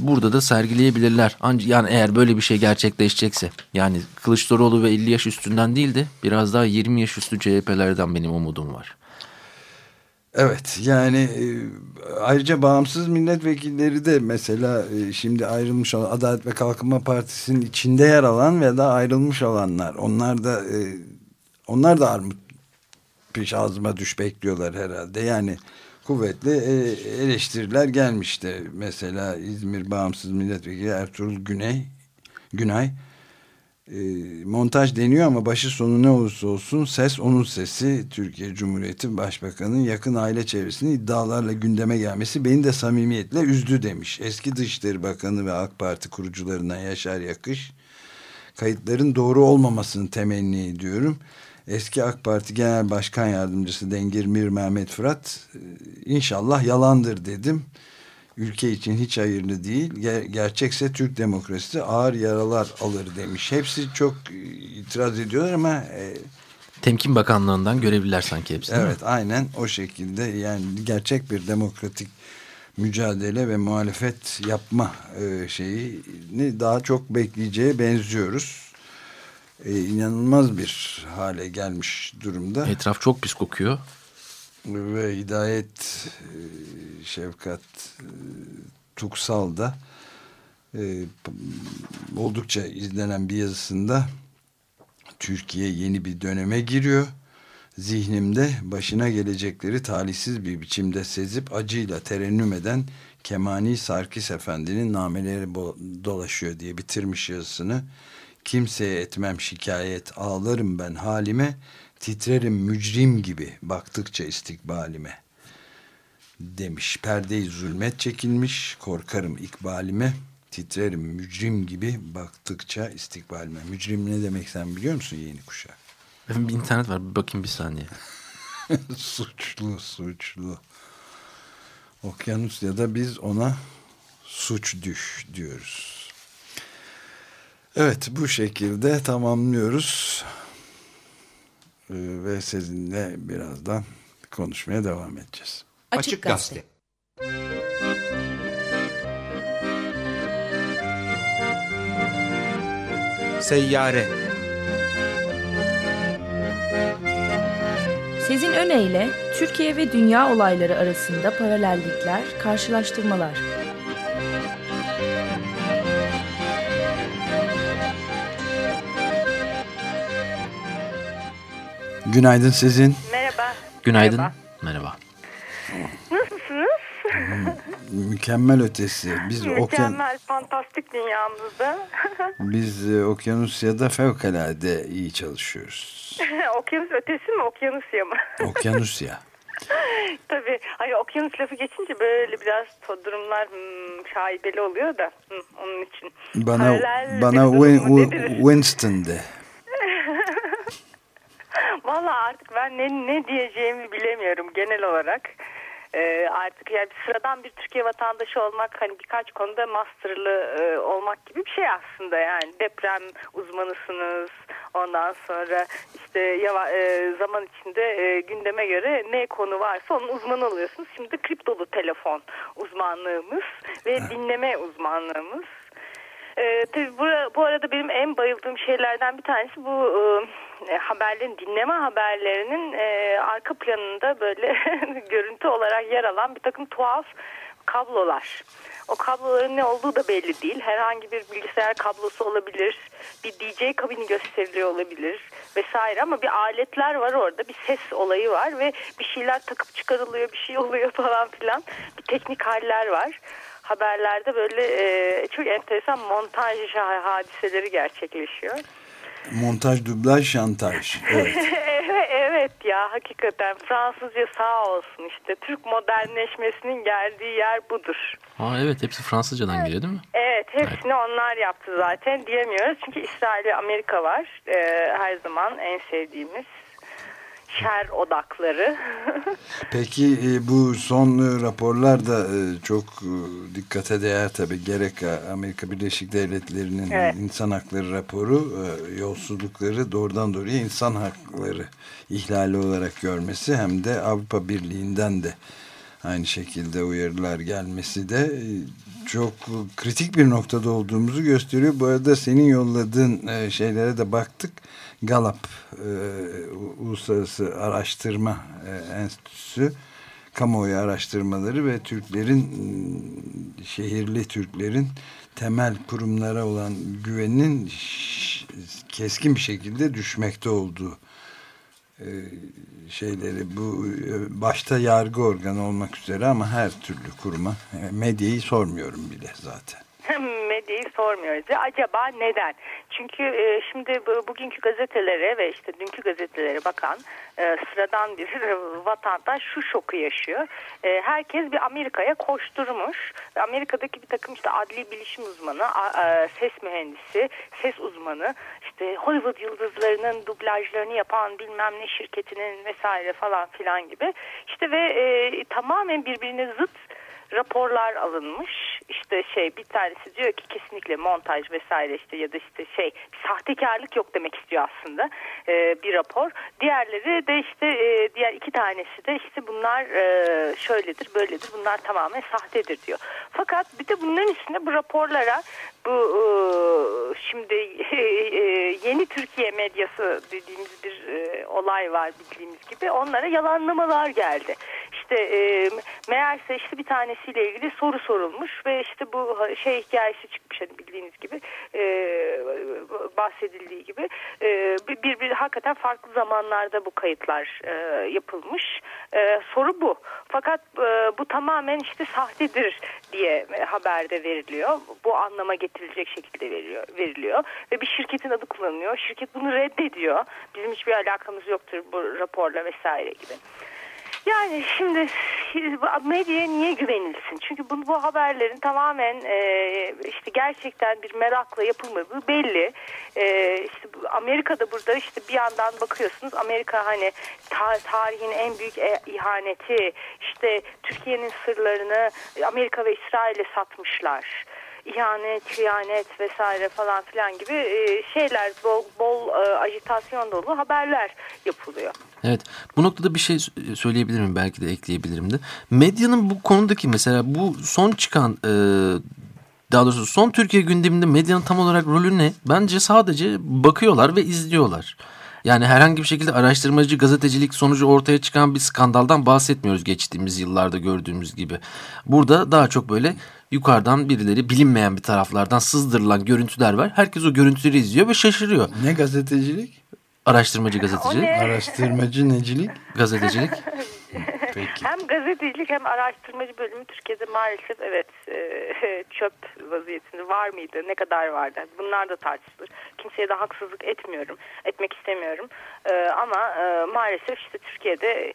burada da sergileyebilirler. Yani eğer böyle bir şey gerçekleşecekse yani Kılıçdaroğlu ve 50 yaş üstünden değil de biraz daha 20 yaş üstü CHP'lerden benim umudum var. Evet yani e, ayrıca bağımsız milletvekilleri de mesela e, şimdi ayrılmış olan Adalet ve Kalkınma Partisi'nin içinde yer alan ve da ayrılmış olanlar onlar da e, onlar da armut piş ağzıma düş bekliyorlar herhalde yani kuvvetli eleştiriler gelmişti. Mesela İzmir Bağımsız Milletvekili Ertuğrul Güney, Günay e, montaj deniyor ama başı sonu ne olursa olsun ses onun sesi. Türkiye Cumhuriyeti Başbakanı'nın yakın aile çevresinin iddialarla gündeme gelmesi beni de samimiyetle üzdü demiş. Eski Dışişleri Bakanı ve AK Parti kurucularından Yaşar Yakış kayıtların doğru olmamasını temenni ediyorum eski AK Parti Genel Başkan Yardımcısı Dengir Mir Mehmet Fırat e, inşallah yalandır dedim. Ülke için hiç hayırlı değil. Ger gerçekse Türk demokrasisi ağır yaralar alır demiş. Hepsi çok e, itiraz ediyorlar ama... E, Temkin Bakanlığı'ndan görevliler sanki hepsi Evet aynen o şekilde yani gerçek bir demokratik mücadele ve muhalefet yapma e, şeyini daha çok bekleyeceğe benziyoruz e, inanılmaz bir hale gelmiş durumda. Etraf çok pis kokuyor. Ve Hidayet e, Şefkat e, Tuksal da e, oldukça izlenen bir yazısında Türkiye yeni bir döneme giriyor. Zihnimde başına gelecekleri talihsiz bir biçimde sezip acıyla terennüm eden Kemani Sarkis Efendi'nin nameleri dolaşıyor diye bitirmiş yazısını. Kimseye etmem şikayet ağlarım ben halime titrerim mücrim gibi baktıkça istikbalime demiş. Perdeyi zulmet çekilmiş korkarım ikbalime titrerim mücrim gibi baktıkça istikbalime. Mücrim ne demek sen biliyor musun yeni kuşak? Bir internet var bir bakayım bir saniye. suçlu, suçlu. Okyanusya'da biz ona suç düş diyoruz. Evet bu şekilde tamamlıyoruz. Ee, ve sizinle birazdan konuşmaya devam edeceğiz. Açık Gazete. Seyyare Sezin Öne Türkiye ve dünya olayları arasında paralellikler, karşılaştırmalar. Günaydın sizin. Merhaba. Günaydın. Merhaba. Merhaba. Nasılsınız? Mükemmel ötesi. Biz Mükemmel, okyan... fantastik dünyamızda. Biz e, Okyanusya'da fevkalade iyi çalışıyoruz. okyanus ötesi mi, okyanusya mı? Okyanusya. Tabii. Hayır, okyanus lafı geçince böyle biraz durumlar hmm, şaibeli oluyor da hmm, onun için. Bana Paralel bana Win? Winston de. Artık ben ne, ne diyeceğimi bilemiyorum genel olarak. Ee, artık yani sıradan bir Türkiye vatandaşı olmak hani birkaç konuda masterlı e, olmak gibi bir şey aslında yani deprem uzmanısınız ondan sonra işte yava, e, zaman içinde e, gündeme göre ne konu varsa onun uzmanı oluyorsunuz. Şimdi kriptolu telefon uzmanlığımız ve dinleme uzmanlığımız. Ee, tabii bu, bu arada benim en bayıldığım şeylerden bir tanesi bu e, haberlerin dinleme haberlerinin e, arka planında böyle görüntü olarak yer alan bir takım tuhaf kablolar. O kabloların ne olduğu da belli değil. Herhangi bir bilgisayar kablosu olabilir, bir DJ kabini gösteriliyor olabilir vesaire ama bir aletler var orada, bir ses olayı var ve bir şeyler takıp çıkarılıyor, bir şey oluyor falan filan. Bir teknik haller var haberlerde böyle e, çok enteresan montaj hadiseleri gerçekleşiyor. Montaj, dublaj, şantaj. Evet. evet, evet ya hakikaten Fransızca sağ olsun işte Türk modernleşmesinin geldiği yer budur. Aa, evet hepsi Fransızcadan evet. geliyor değil mi? Evet hepsini evet. onlar yaptı zaten diyemiyoruz. Çünkü İsrail ve Amerika var ee, her zaman en sevdiğimiz şer odakları. Peki e, bu son e, raporlar da e, çok dikkate değer tabi gerek Amerika Birleşik Devletleri'nin evet. insan hakları raporu yolsuzlukları doğrudan doğruya insan hakları ihlali olarak görmesi hem de Avrupa Birliği'nden de aynı şekilde uyarılar gelmesi de çok kritik bir noktada olduğumuzu gösteriyor. Bu arada senin yolladığın şeylere de baktık. Gallup e, Uluslararası Araştırma e, Enstitüsü kamuoyu araştırmaları ve Türklerin şehirli Türklerin temel kurumlara olan güveninin keskin bir şekilde düşmekte olduğu e, şeyleri bu e, başta yargı organı olmak üzere ama her türlü kuruma e, medyayı sormuyorum bile zaten Ve acaba neden? Çünkü e, şimdi bu, bugünkü gazetelere ve işte dünkü gazetelere bakan e, sıradan bir vatandaş şu şoku yaşıyor. E, herkes bir Amerika'ya koşturmuş. Amerika'daki bir takım işte adli bilişim uzmanı, a, a, ses mühendisi, ses uzmanı, işte Hollywood yıldızlarının dublajlarını yapan bilmem ne şirketinin vesaire falan filan gibi. İşte ve e, tamamen birbirine zıt raporlar alınmış. İşte şey bir tanesi diyor ki kesinlikle montaj vesaire işte ya da işte şey sahtekarlık yok demek istiyor aslında e, bir rapor. Diğerleri de işte e, diğer iki tanesi de işte bunlar e, şöyledir böyledir bunlar tamamen sahtedir diyor. Fakat bir de bunların üstünde bu raporlara bu e, şimdi e, yeni Türkiye medyası dediğimiz bir e, olay var bildiğimiz gibi onlara yalanlamalar geldi. İşte e, meğerse işte bir tanesiyle ilgili soru sorulmuş ve işte bu şey hikayesi çıkmış hani bildiğiniz gibi e, bahsedildiği gibi e, bir, bir hakikaten farklı zamanlarda bu kayıtlar e, yapılmış. E, soru bu. Fakat e, bu tamamen işte sahtedir diye haberde veriliyor. Bu anlama getirilecek şekilde veriliyor, veriliyor ve bir şirketin adı kullanılıyor. Şirket bunu reddediyor. Bizim hiçbir alakamız yoktur bu raporla vesaire gibi. Yani şimdi medyaya niye güvenilsin? Çünkü bu, bu haberlerin tamamen e, işte gerçekten bir merakla yapılmadığı belli. e, işte Amerika'da burada işte bir yandan bakıyorsunuz Amerika hani ta tarihin en büyük e ihaneti işte Türkiye'nin sırlarını Amerika ve İsrail'e satmışlar ihanet, hıyanet vesaire falan filan gibi e, şeyler bol, bol e, ajitasyon dolu haberler yapılıyor. Evet bu noktada bir şey söyleyebilirim belki de ekleyebilirim de. Medyanın bu konudaki mesela bu son çıkan e, daha doğrusu son Türkiye gündeminde medyanın tam olarak rolü ne? Bence sadece bakıyorlar ve izliyorlar. Yani herhangi bir şekilde araştırmacı gazetecilik sonucu ortaya çıkan bir skandaldan bahsetmiyoruz geçtiğimiz yıllarda gördüğümüz gibi. Burada daha çok böyle yukarıdan birileri bilinmeyen bir taraflardan sızdırılan görüntüler var. Herkes o görüntüleri izliyor ve şaşırıyor. Ne gazetecilik? Araştırmacı gazetecilik. Araştırmacı necilik? Gazetecilik. Peki. Hem gazetecilik hem araştırmacı bölümü Türkiye'de maalesef evet e, çöp vaziyetinde var mıydı? Ne kadar vardı? Bunlar da tartışılır. Kimseye de haksızlık etmiyorum. Etmek istemiyorum. E, ama e, maalesef işte Türkiye'de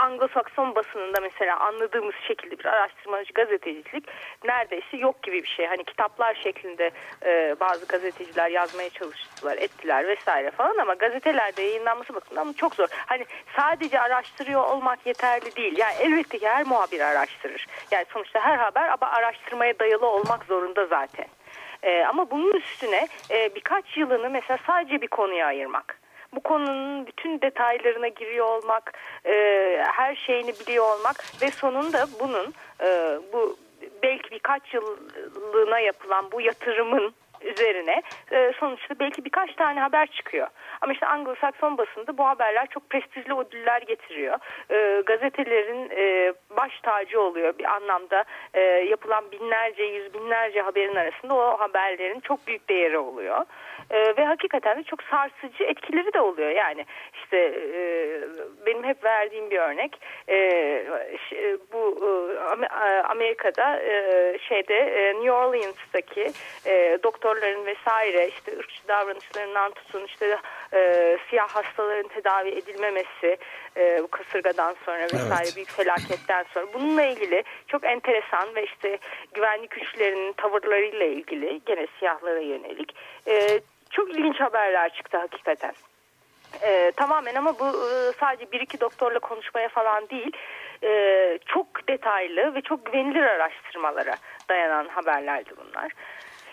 Anglo-Sakson basınında mesela anladığımız şekilde bir araştırmacı gazetecilik neredeyse yok gibi bir şey. Hani kitaplar şeklinde e, bazı gazeteciler yazmaya çalıştılar, ettiler vesaire falan ama gazetelerde yayınlanması bakımından çok zor. Hani sadece araştırıyor olmak yeterli değil. Yani elbette ki her muhabir araştırır. Yani sonuçta her haber ama araştırmaya dayalı olmak zorunda zaten. E, ama bunun üstüne e, birkaç yılını mesela sadece bir konuya ayırmak bu konunun bütün detaylarına giriyor olmak, e, her şeyini biliyor olmak ve sonunda bunun e, bu belki birkaç yıllığına yapılan bu yatırımın üzerine e, sonuçta belki birkaç tane haber çıkıyor. Ama işte Anglo-Sakson basında bu haberler çok prestijli ödüller getiriyor. E, gazetelerin e, baş tacı oluyor bir anlamda. E, yapılan binlerce, yüz binlerce haberin arasında o haberlerin çok büyük değeri oluyor. E, ve hakikaten de çok sarsıcı etkileri de oluyor. Yani işte e, benim hep verdiğim bir örnek e, bu e, Amerika'da e, şeyde e, New Orleans'taki e, doktorların vesaire işte ırkçı davranışlarından tutun işte e, siyah hastaların tedavi edilmemesi e, bu kasırgadan sonra vesaire evet. büyük felaketten sonra bununla ilgili çok enteresan ve işte güvenlik güçlerinin tavırlarıyla ilgili gene siyahlara yönelik e, çok ilginç haberler çıktı hakikaten. E, tamamen ama bu e, sadece bir iki doktorla konuşmaya falan değil e, çok detaylı ve çok güvenilir araştırmalara dayanan haberlerdi bunlar.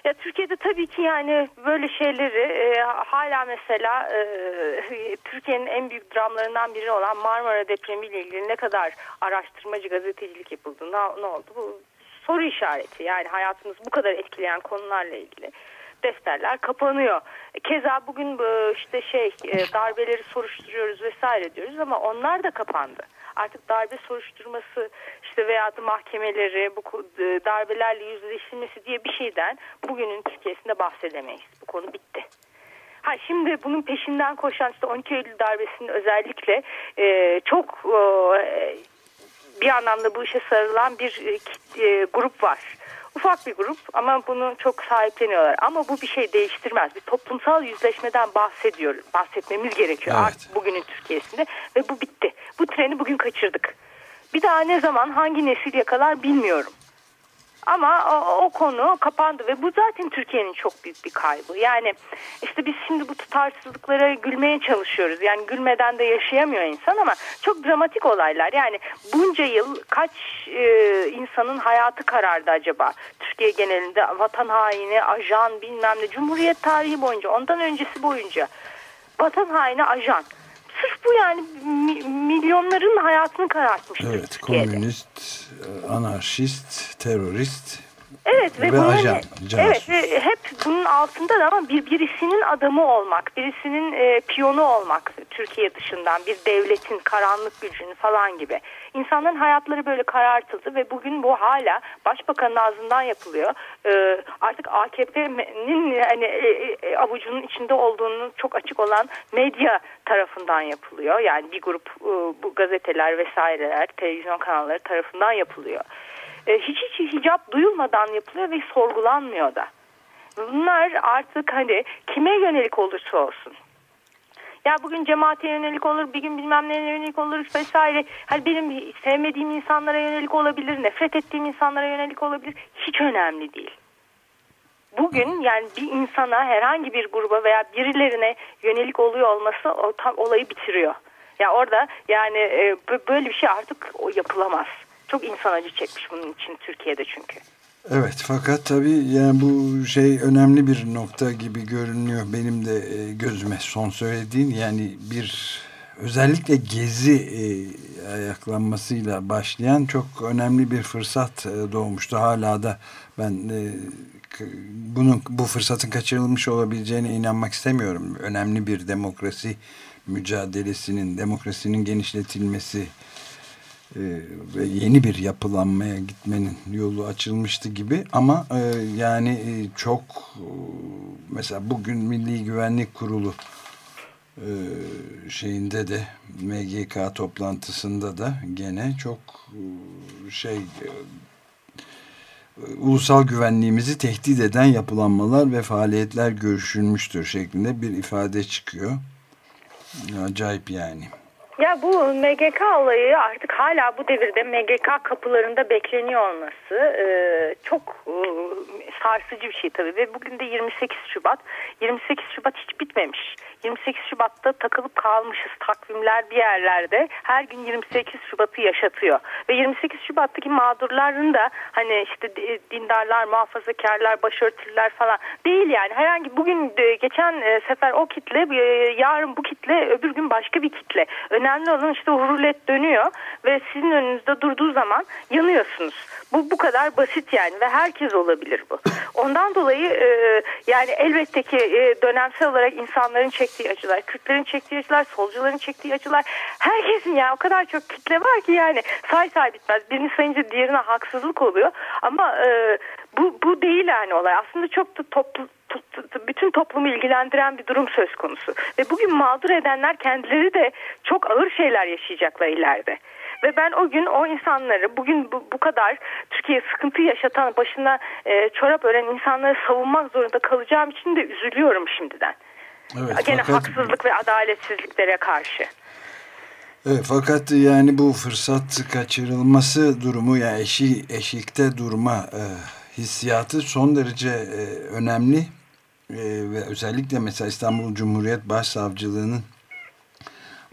Ya Türkiye'de tabii ki yani böyle şeyleri e, hala mesela e, Türkiye'nin en büyük dramlarından biri olan Marmara depremiyle ilgili ne kadar araştırmacı gazetecilik yapıldı, ne, ne oldu bu soru işareti. Yani hayatımız bu kadar etkileyen konularla ilgili defterler kapanıyor. Keza bugün e, işte şey e, darbeleri soruşturuyoruz vesaire diyoruz ama onlar da kapandı. Artık darbe soruşturması işte veya da mahkemeleri bu e, darbelerle yüzleşilmesi diye bir şeyden bugünün Türkiye'sinde bahsedemeyiz. Bu konu bitti. Ha şimdi bunun peşinden koşan işte 12 Eylül darbesinin özellikle e, çok e, bir anlamda bu işe sarılan bir e, grup var. Ufak bir grup ama bunu çok sahipleniyorlar. Ama bu bir şey değiştirmez. Bir toplumsal yüzleşmeden bahsediyor, bahsetmemiz gerekiyor evet. artık bugünün Türkiye'sinde ve bu bitti. Bu treni bugün kaçırdık. Bir daha ne zaman hangi nesil yakalar bilmiyorum. Ama o, o konu kapandı ve bu zaten Türkiye'nin çok büyük bir kaybı. Yani işte biz şimdi bu tutarsızlıklara gülmeye çalışıyoruz. Yani gülmeden de yaşayamıyor insan ama çok dramatik olaylar. Yani bunca yıl kaç e, insanın hayatı karardı acaba? Türkiye genelinde vatan haini, ajan bilmem ne. Cumhuriyet tarihi boyunca ondan öncesi boyunca vatan haini ajan. Sırf bu yani milyonların hayatını karartmıştır evet, Türkiye'de. Komünist, anarşist, terörist Evet ve, ve ajan, evet ve hep bunun altında da ama bir birisinin adamı olmak, birisinin e, piyonu olmak Türkiye dışından bir devletin karanlık gücünün falan gibi. İnsanların hayatları böyle karartıldı ve bugün bu hala başbakanın ağzından yapılıyor. E, artık AKP'nin hani e, e, avucunun içinde olduğunu çok açık olan medya tarafından yapılıyor. Yani bir grup e, bu gazeteler vesaireler, televizyon kanalları tarafından yapılıyor e, hiç hiç hicap duyulmadan yapılıyor ve sorgulanmıyor da. Bunlar artık hani kime yönelik olursa olsun. Ya bugün cemaate yönelik olur, bir gün bilmem neye yönelik olur vesaire. Hani benim sevmediğim insanlara yönelik olabilir, nefret ettiğim insanlara yönelik olabilir. Hiç önemli değil. bugün yani bir insana herhangi bir gruba veya birilerine yönelik oluyor olması o tam olayı bitiriyor. Ya orada yani e, böyle bir şey artık yapılamaz. Çok insan acı çekmiş bunun için Türkiye'de çünkü. Evet fakat tabii yani bu şey önemli bir nokta gibi görünüyor. Benim de e, gözüme son söylediğin yani bir özellikle gezi e, ayaklanmasıyla başlayan çok önemli bir fırsat e, doğmuştu. Hala da ben bunun bu fırsatın kaçırılmış olabileceğine inanmak istemiyorum. Önemli bir demokrasi mücadelesinin, demokrasinin genişletilmesi ve yeni bir yapılanmaya gitmenin yolu açılmıştı gibi ama e, yani e, çok e, mesela bugün Milli Güvenlik Kurulu e, şeyinde de MGK toplantısında da gene çok e, şey e, ulusal güvenliğimizi tehdit eden yapılanmalar ve faaliyetler görüşülmüştür şeklinde bir ifade çıkıyor. Acayip yani. Ya bu MGK olayı artık hala bu devirde MGK kapılarında bekleniyor olması e, çok e, sarsıcı bir şey tabii ve bugün de 28 Şubat. 28 Şubat hiç bitmemiş. 28 Şubat'ta takılıp kalmışız takvimler bir yerlerde. Her gün 28 Şubat'ı yaşatıyor. Ve 28 Şubat'taki mağdurların da hani işte dindarlar, muhafazakarlar, başörtülüler falan değil yani. Herhangi bugün geçen e, sefer o kitle, e, yarın bu kitle, öbür gün başka bir kitle. Önemli olan işte o rulet dönüyor ve sizin önünüzde durduğu zaman yanıyorsunuz. Bu bu kadar basit yani ve herkes olabilir bu. Ondan dolayı e, yani elbette ki e, dönemsel olarak insanların çektiği acılar, Kürtlerin çektiği acılar, solcuların çektiği acılar, herkesin ya yani o kadar çok kitle var ki yani say say bitmez. Birini sayınca diğerine haksızlık oluyor ama e, bu bu değil yani olay. Aslında çok da toplu bütün toplumu ilgilendiren bir durum söz konusu. Ve bugün mağdur edenler kendileri de çok ağır şeyler yaşayacaklar ileride. Ve ben o gün o insanları bugün bu, bu kadar Türkiye sıkıntı yaşatan başına e, çorap ören insanları savunmak zorunda kalacağım için de üzülüyorum şimdiden. Evet, Gene fakat... haksızlık ve adaletsizliklere karşı. Evet, fakat yani bu fırsat kaçırılması durumu yani eşi, eşikte durma e, hissiyatı son derece e, önemli e, ve özellikle mesela İstanbul Cumhuriyet Başsavcılığı'nın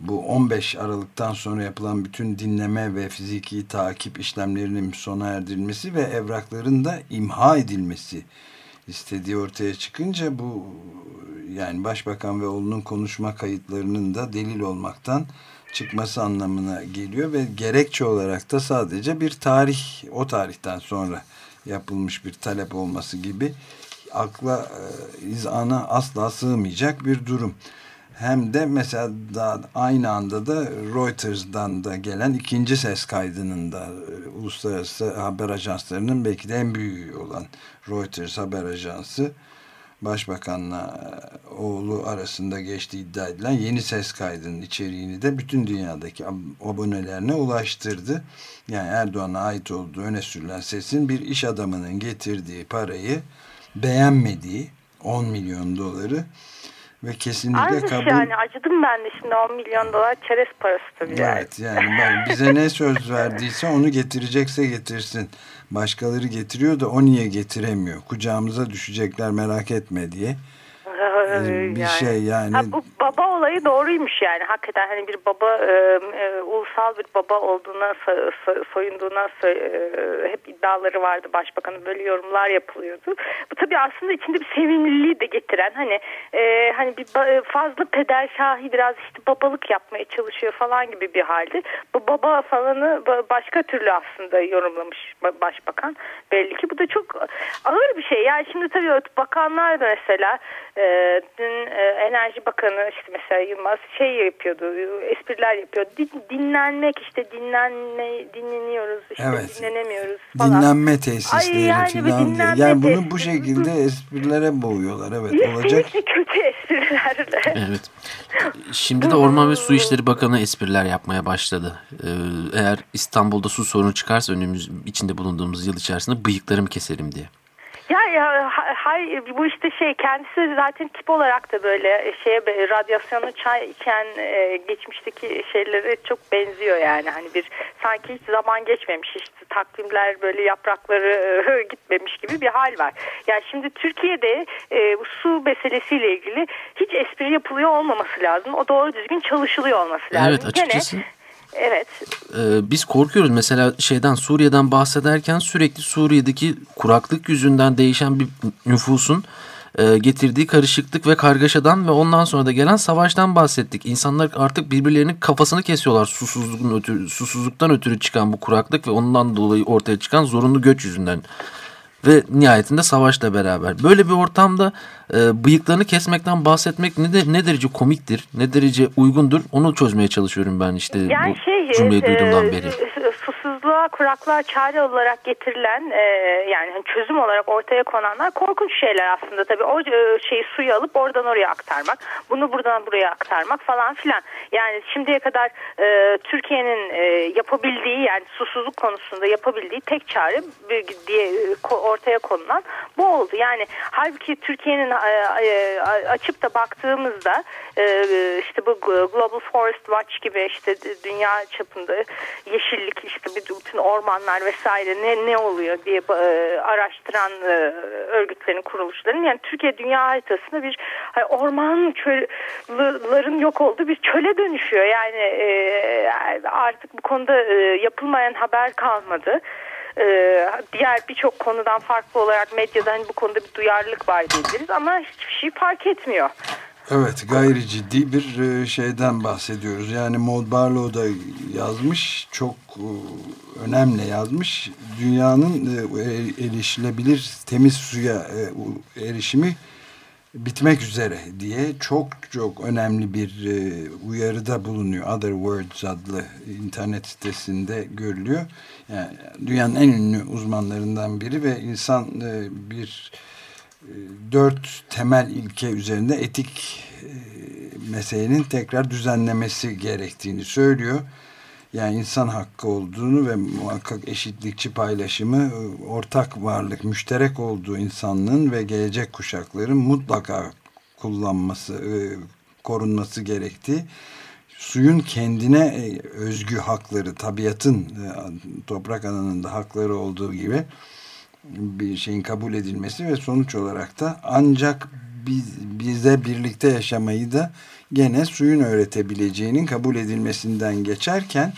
bu 15 Aralık'tan sonra yapılan bütün dinleme ve fiziki takip işlemlerinin sona erdirilmesi ve evrakların da imha edilmesi istediği ortaya çıkınca bu yani başbakan ve oğlunun konuşma kayıtlarının da delil olmaktan çıkması anlamına geliyor ve gerekçe olarak da sadece bir tarih o tarihten sonra yapılmış bir talep olması gibi akla e, izana asla sığmayacak bir durum. Hem de mesela daha aynı anda da Reuters'dan da gelen ikinci ses kaydının da e, uluslararası haber ajanslarının belki de en büyüğü olan Reuters haber ajansı Başbakanla e, oğlu arasında geçtiği iddia edilen yeni ses kaydının içeriğini de bütün dünyadaki abonelerine ulaştırdı. Yani Erdoğan'a ait olduğu öne sürülen sesin bir iş adamının getirdiği parayı beğenmediği 10 milyon doları ve kesinlikle Azmış kabul... yani acıdım ben de şimdi 10 milyon dolar çerez parası tabii. Evet yani ben, bize ne söz verdiyse onu getirecekse getirsin. Başkaları getiriyor da o niye getiremiyor? Kucağımıza düşecekler merak etme diye. Bir yani. şey yani. Ha, bu baba olayı doğruymuş yani hakikaten hani bir baba e, e, ulusal bir baba olduğuna so, so, soyunduğuna so, e, hep iddiaları vardı başbakanın böyle yorumlar yapılıyordu. Bu tabii aslında içinde bir sevimliliği de getiren hani e, hani bir fazla peder şahi biraz işte babalık yapmaya çalışıyor falan gibi bir halde. Bu baba falanı başka türlü aslında yorumlamış başbakan belli ki bu da çok ağır bir şey. Yani şimdi tabii bakanlar da mesela e, dün e, Enerji Bakanı işte mesela Yılmaz şey yapıyordu, espriler yapıyor. Din, dinlenmek işte dinlenme, dinleniyoruz işte evet. dinlenemiyoruz falan. Dinlenme tesisleri Ay yani falan. Dinlenme yani bunu bu şekilde esprilere boğuyorlar. Evet olacak. kötü esprilerle. Evet. Şimdi de Orman ve Su İşleri Bakanı espriler yapmaya başladı. Ee, eğer İstanbul'da su sorunu çıkarsa önümüz içinde bulunduğumuz yıl içerisinde bıyıklarımı keserim diye. Ya hayır bu işte şey kendisi zaten tip olarak da böyle şeye radyasyonu çay iken e, geçmişteki şeylere çok benziyor yani hani bir sanki hiç zaman geçmemiş işte takvimler böyle yaprakları e, gitmemiş gibi bir hal var. Yani şimdi Türkiye'de e, bu su meselesiyle ilgili hiç espri yapılıyor olmaması lazım. O doğru düzgün çalışılıyor olması lazım. Evet açıkçası. Gene, Evet. Ee, biz korkuyoruz mesela şeyden Suriye'den bahsederken sürekli Suriye'deki kuraklık yüzünden değişen bir nüfusun e, getirdiği karışıklık ve kargaşadan ve ondan sonra da gelen savaştan bahsettik. İnsanlar artık birbirlerinin kafasını kesiyorlar susuzluktan ötürü, susuzluktan ötürü çıkan bu kuraklık ve ondan dolayı ortaya çıkan zorunlu göç yüzünden ve nihayetinde savaşla beraber. Böyle bir ortamda e, bıyıklarını kesmekten bahsetmek ne, de, ne derece komiktir, ne derece uygundur onu çözmeye çalışıyorum ben işte yani bu şey, cümleyi e, duyduğumdan beri susuzluğa, kuraklığa çare olarak getirilen e, yani hani çözüm olarak ortaya konanlar korkunç şeyler aslında tabii. O e, şeyi suyu alıp oradan oraya aktarmak, bunu buradan buraya aktarmak falan filan. Yani şimdiye kadar e, Türkiye'nin e, yapabildiği yani susuzluk konusunda yapabildiği tek çare diye e, ortaya konulan bu oldu. Yani halbuki Türkiye'nin e, e, açıp da baktığımızda e, işte bu Global Forest Watch gibi işte dünya çapında yeşillik işte bütün ormanlar vesaire ne ne oluyor diye e, araştıran e, örgütlerin kuruluşların yani Türkiye dünya haritasında bir orman çöllerin yok olduğu bir çöle dönüşüyor yani e, artık bu konuda e, yapılmayan haber kalmadı. Ee, diğer birçok konudan farklı olarak medyada hani bu konuda bir duyarlılık var diyebiliriz ama hiçbir şey fark etmiyor. Evet gayri ciddi bir e, şeyden bahsediyoruz. Yani Maud Barlow da yazmış çok e, önemli yazmış. Dünyanın e, erişilebilir temiz suya erişimi bitmek üzere diye çok çok önemli bir uyarıda bulunuyor. Other Words adlı internet sitesinde görülüyor. Yani dünyanın en ünlü uzmanlarından biri ve insan bir dört temel ilke üzerinde etik e, meselenin tekrar düzenlemesi gerektiğini söylüyor. Yani insan hakkı olduğunu ve muhakkak eşitlikçi paylaşımı, e, ortak varlık, müşterek olduğu insanlığın ve gelecek kuşakların mutlaka kullanması, e, korunması gerektiği, suyun kendine özgü hakları, tabiatın, toprak ananın da hakları olduğu gibi bir şeyin kabul edilmesi ve sonuç olarak da ancak biz, bize birlikte yaşamayı da gene suyun öğretebileceğinin kabul edilmesinden geçerken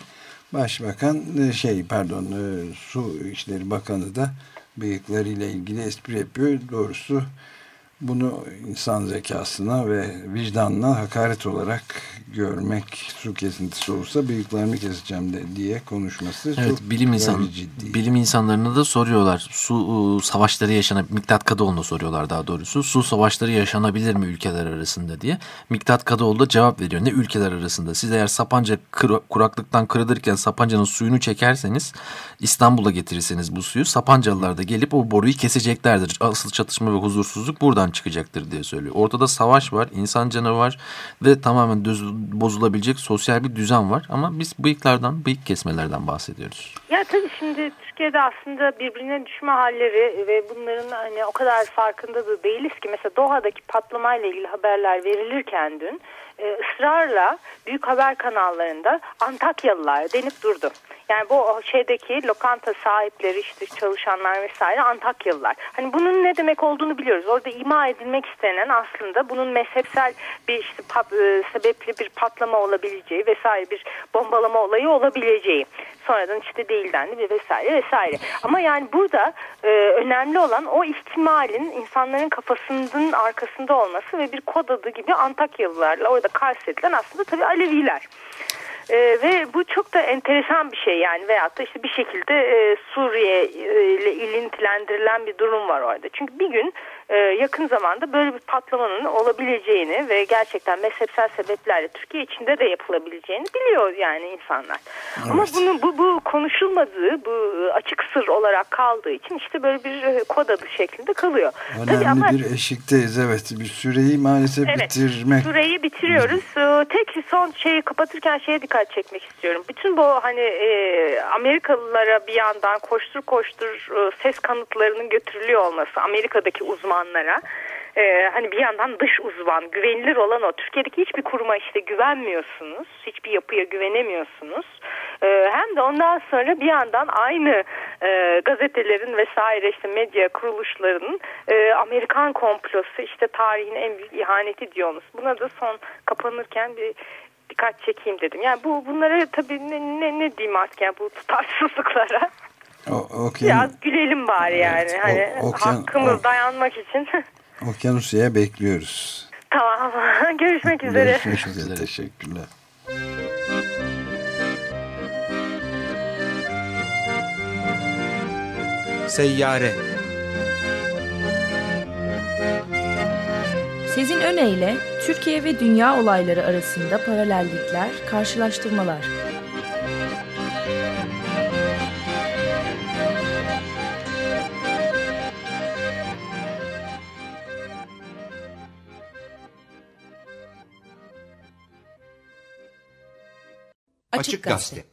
Başbakan e, şey pardon e, Su İşleri Bakanı da bıyıklarıyla ilgili espri yapıyor. Doğrusu bunu insan zekasına ve vicdanına hakaret olarak görmek su kesintisi olsa büyüklerimi keseceğim de diye konuşması evet, çok bilim insan ciddi. Bilim insanlarına da soruyorlar. Su ıı, savaşları yaşanabilir Miktat Kadıoğlu'na soruyorlar daha doğrusu. Su savaşları yaşanabilir mi ülkeler arasında diye. Miktat Kadıoğlu da cevap veriyor. Ne ülkeler arasında? Siz eğer Sapanca kır, kuraklıktan kırılırken Sapanca'nın suyunu çekerseniz İstanbul'a getirirseniz bu suyu Sapancalılar da gelip o boruyu keseceklerdir. Asıl çatışma ve huzursuzluk buradan çıkacaktır diye söylüyor. Ortada savaş var, insan canı var ve tamamen düz, bozulabilecek sosyal bir düzen var. Ama biz bıyıklardan, bıyık kesmelerden bahsediyoruz. Ya tabii şimdi Türkiye'de aslında birbirine düşme halleri ve bunların hani o kadar farkında da değiliz ki mesela Doha'daki patlamayla ilgili haberler verilirken dün e, ısrarla büyük haber kanallarında Antakyalılar denip durdu. Yani bu şeydeki lokanta sahipleri işte çalışanlar vesaire Antakyalılar. Hani bunun ne demek olduğunu biliyoruz. Orada ima edilmek istenen aslında bunun mezhepsel bir işte pat, e, sebepli bir patlama olabileceği vesaire bir bombalama olayı olabileceği. Sonradan işte değil dendi vesaire vesaire. Ama yani burada e, önemli olan o ihtimalin insanların kafasının arkasında olması ve bir kod adı gibi Antakyalılarla orada kastedilen aslında tabii Aleviler. E, ve bu çok da enteresan bir şey yani veyahut da işte bir şekilde e, Suriye e, ile ilintilendirilen bir durum var orada. Çünkü bir gün e, yakın zamanda böyle bir patlamanın olabileceğini ve gerçekten mezhepsel sebeplerle Türkiye içinde de yapılabileceğini biliyor yani insanlar. Evet. Ama bunu bu, bu konuşulmadığı, bu açık sır olarak kaldığı için işte böyle bir e, kod adı şeklinde kalıyor. Önemli Tabii ama, bir eşikteyiz evet. Bir süreyi maalesef evet, bitirmek. Süreyi bitiriyoruz. Ee, tek son şeyi kapatırken şeye dikkat çekmek istiyorum. Bütün bu hani e, Amerikalılara bir yandan koştur koştur e, ses kanıtlarının götürülüyor olması Amerika'daki uzman uzmanlara e, hani bir yandan dış uzman güvenilir olan o Türkiye'deki hiçbir kuruma işte güvenmiyorsunuz hiçbir yapıya güvenemiyorsunuz e, hem de ondan sonra bir yandan aynı e, gazetelerin vesaire işte medya kuruluşlarının e, Amerikan komplosu işte tarihin en büyük ihaneti diyorsunuz buna da son kapanırken bir dikkat çekeyim dedim. Yani bu bunlara tabii ne, ne, ne diyeyim artık yani bu tutarsızlıklara. O, okyan, Biraz gülelim bari yani. Evet, hani o- okyan- hakkımız o- dayanmak için. Okyanusya'ya bekliyoruz. tamam. Görüşmek üzere. Görüşmek üzere. Teşekkürler. Seyyare Sezin Öne Türkiye ve dünya olayları arasında paralellikler, karşılaştırmalar. Açık Gazete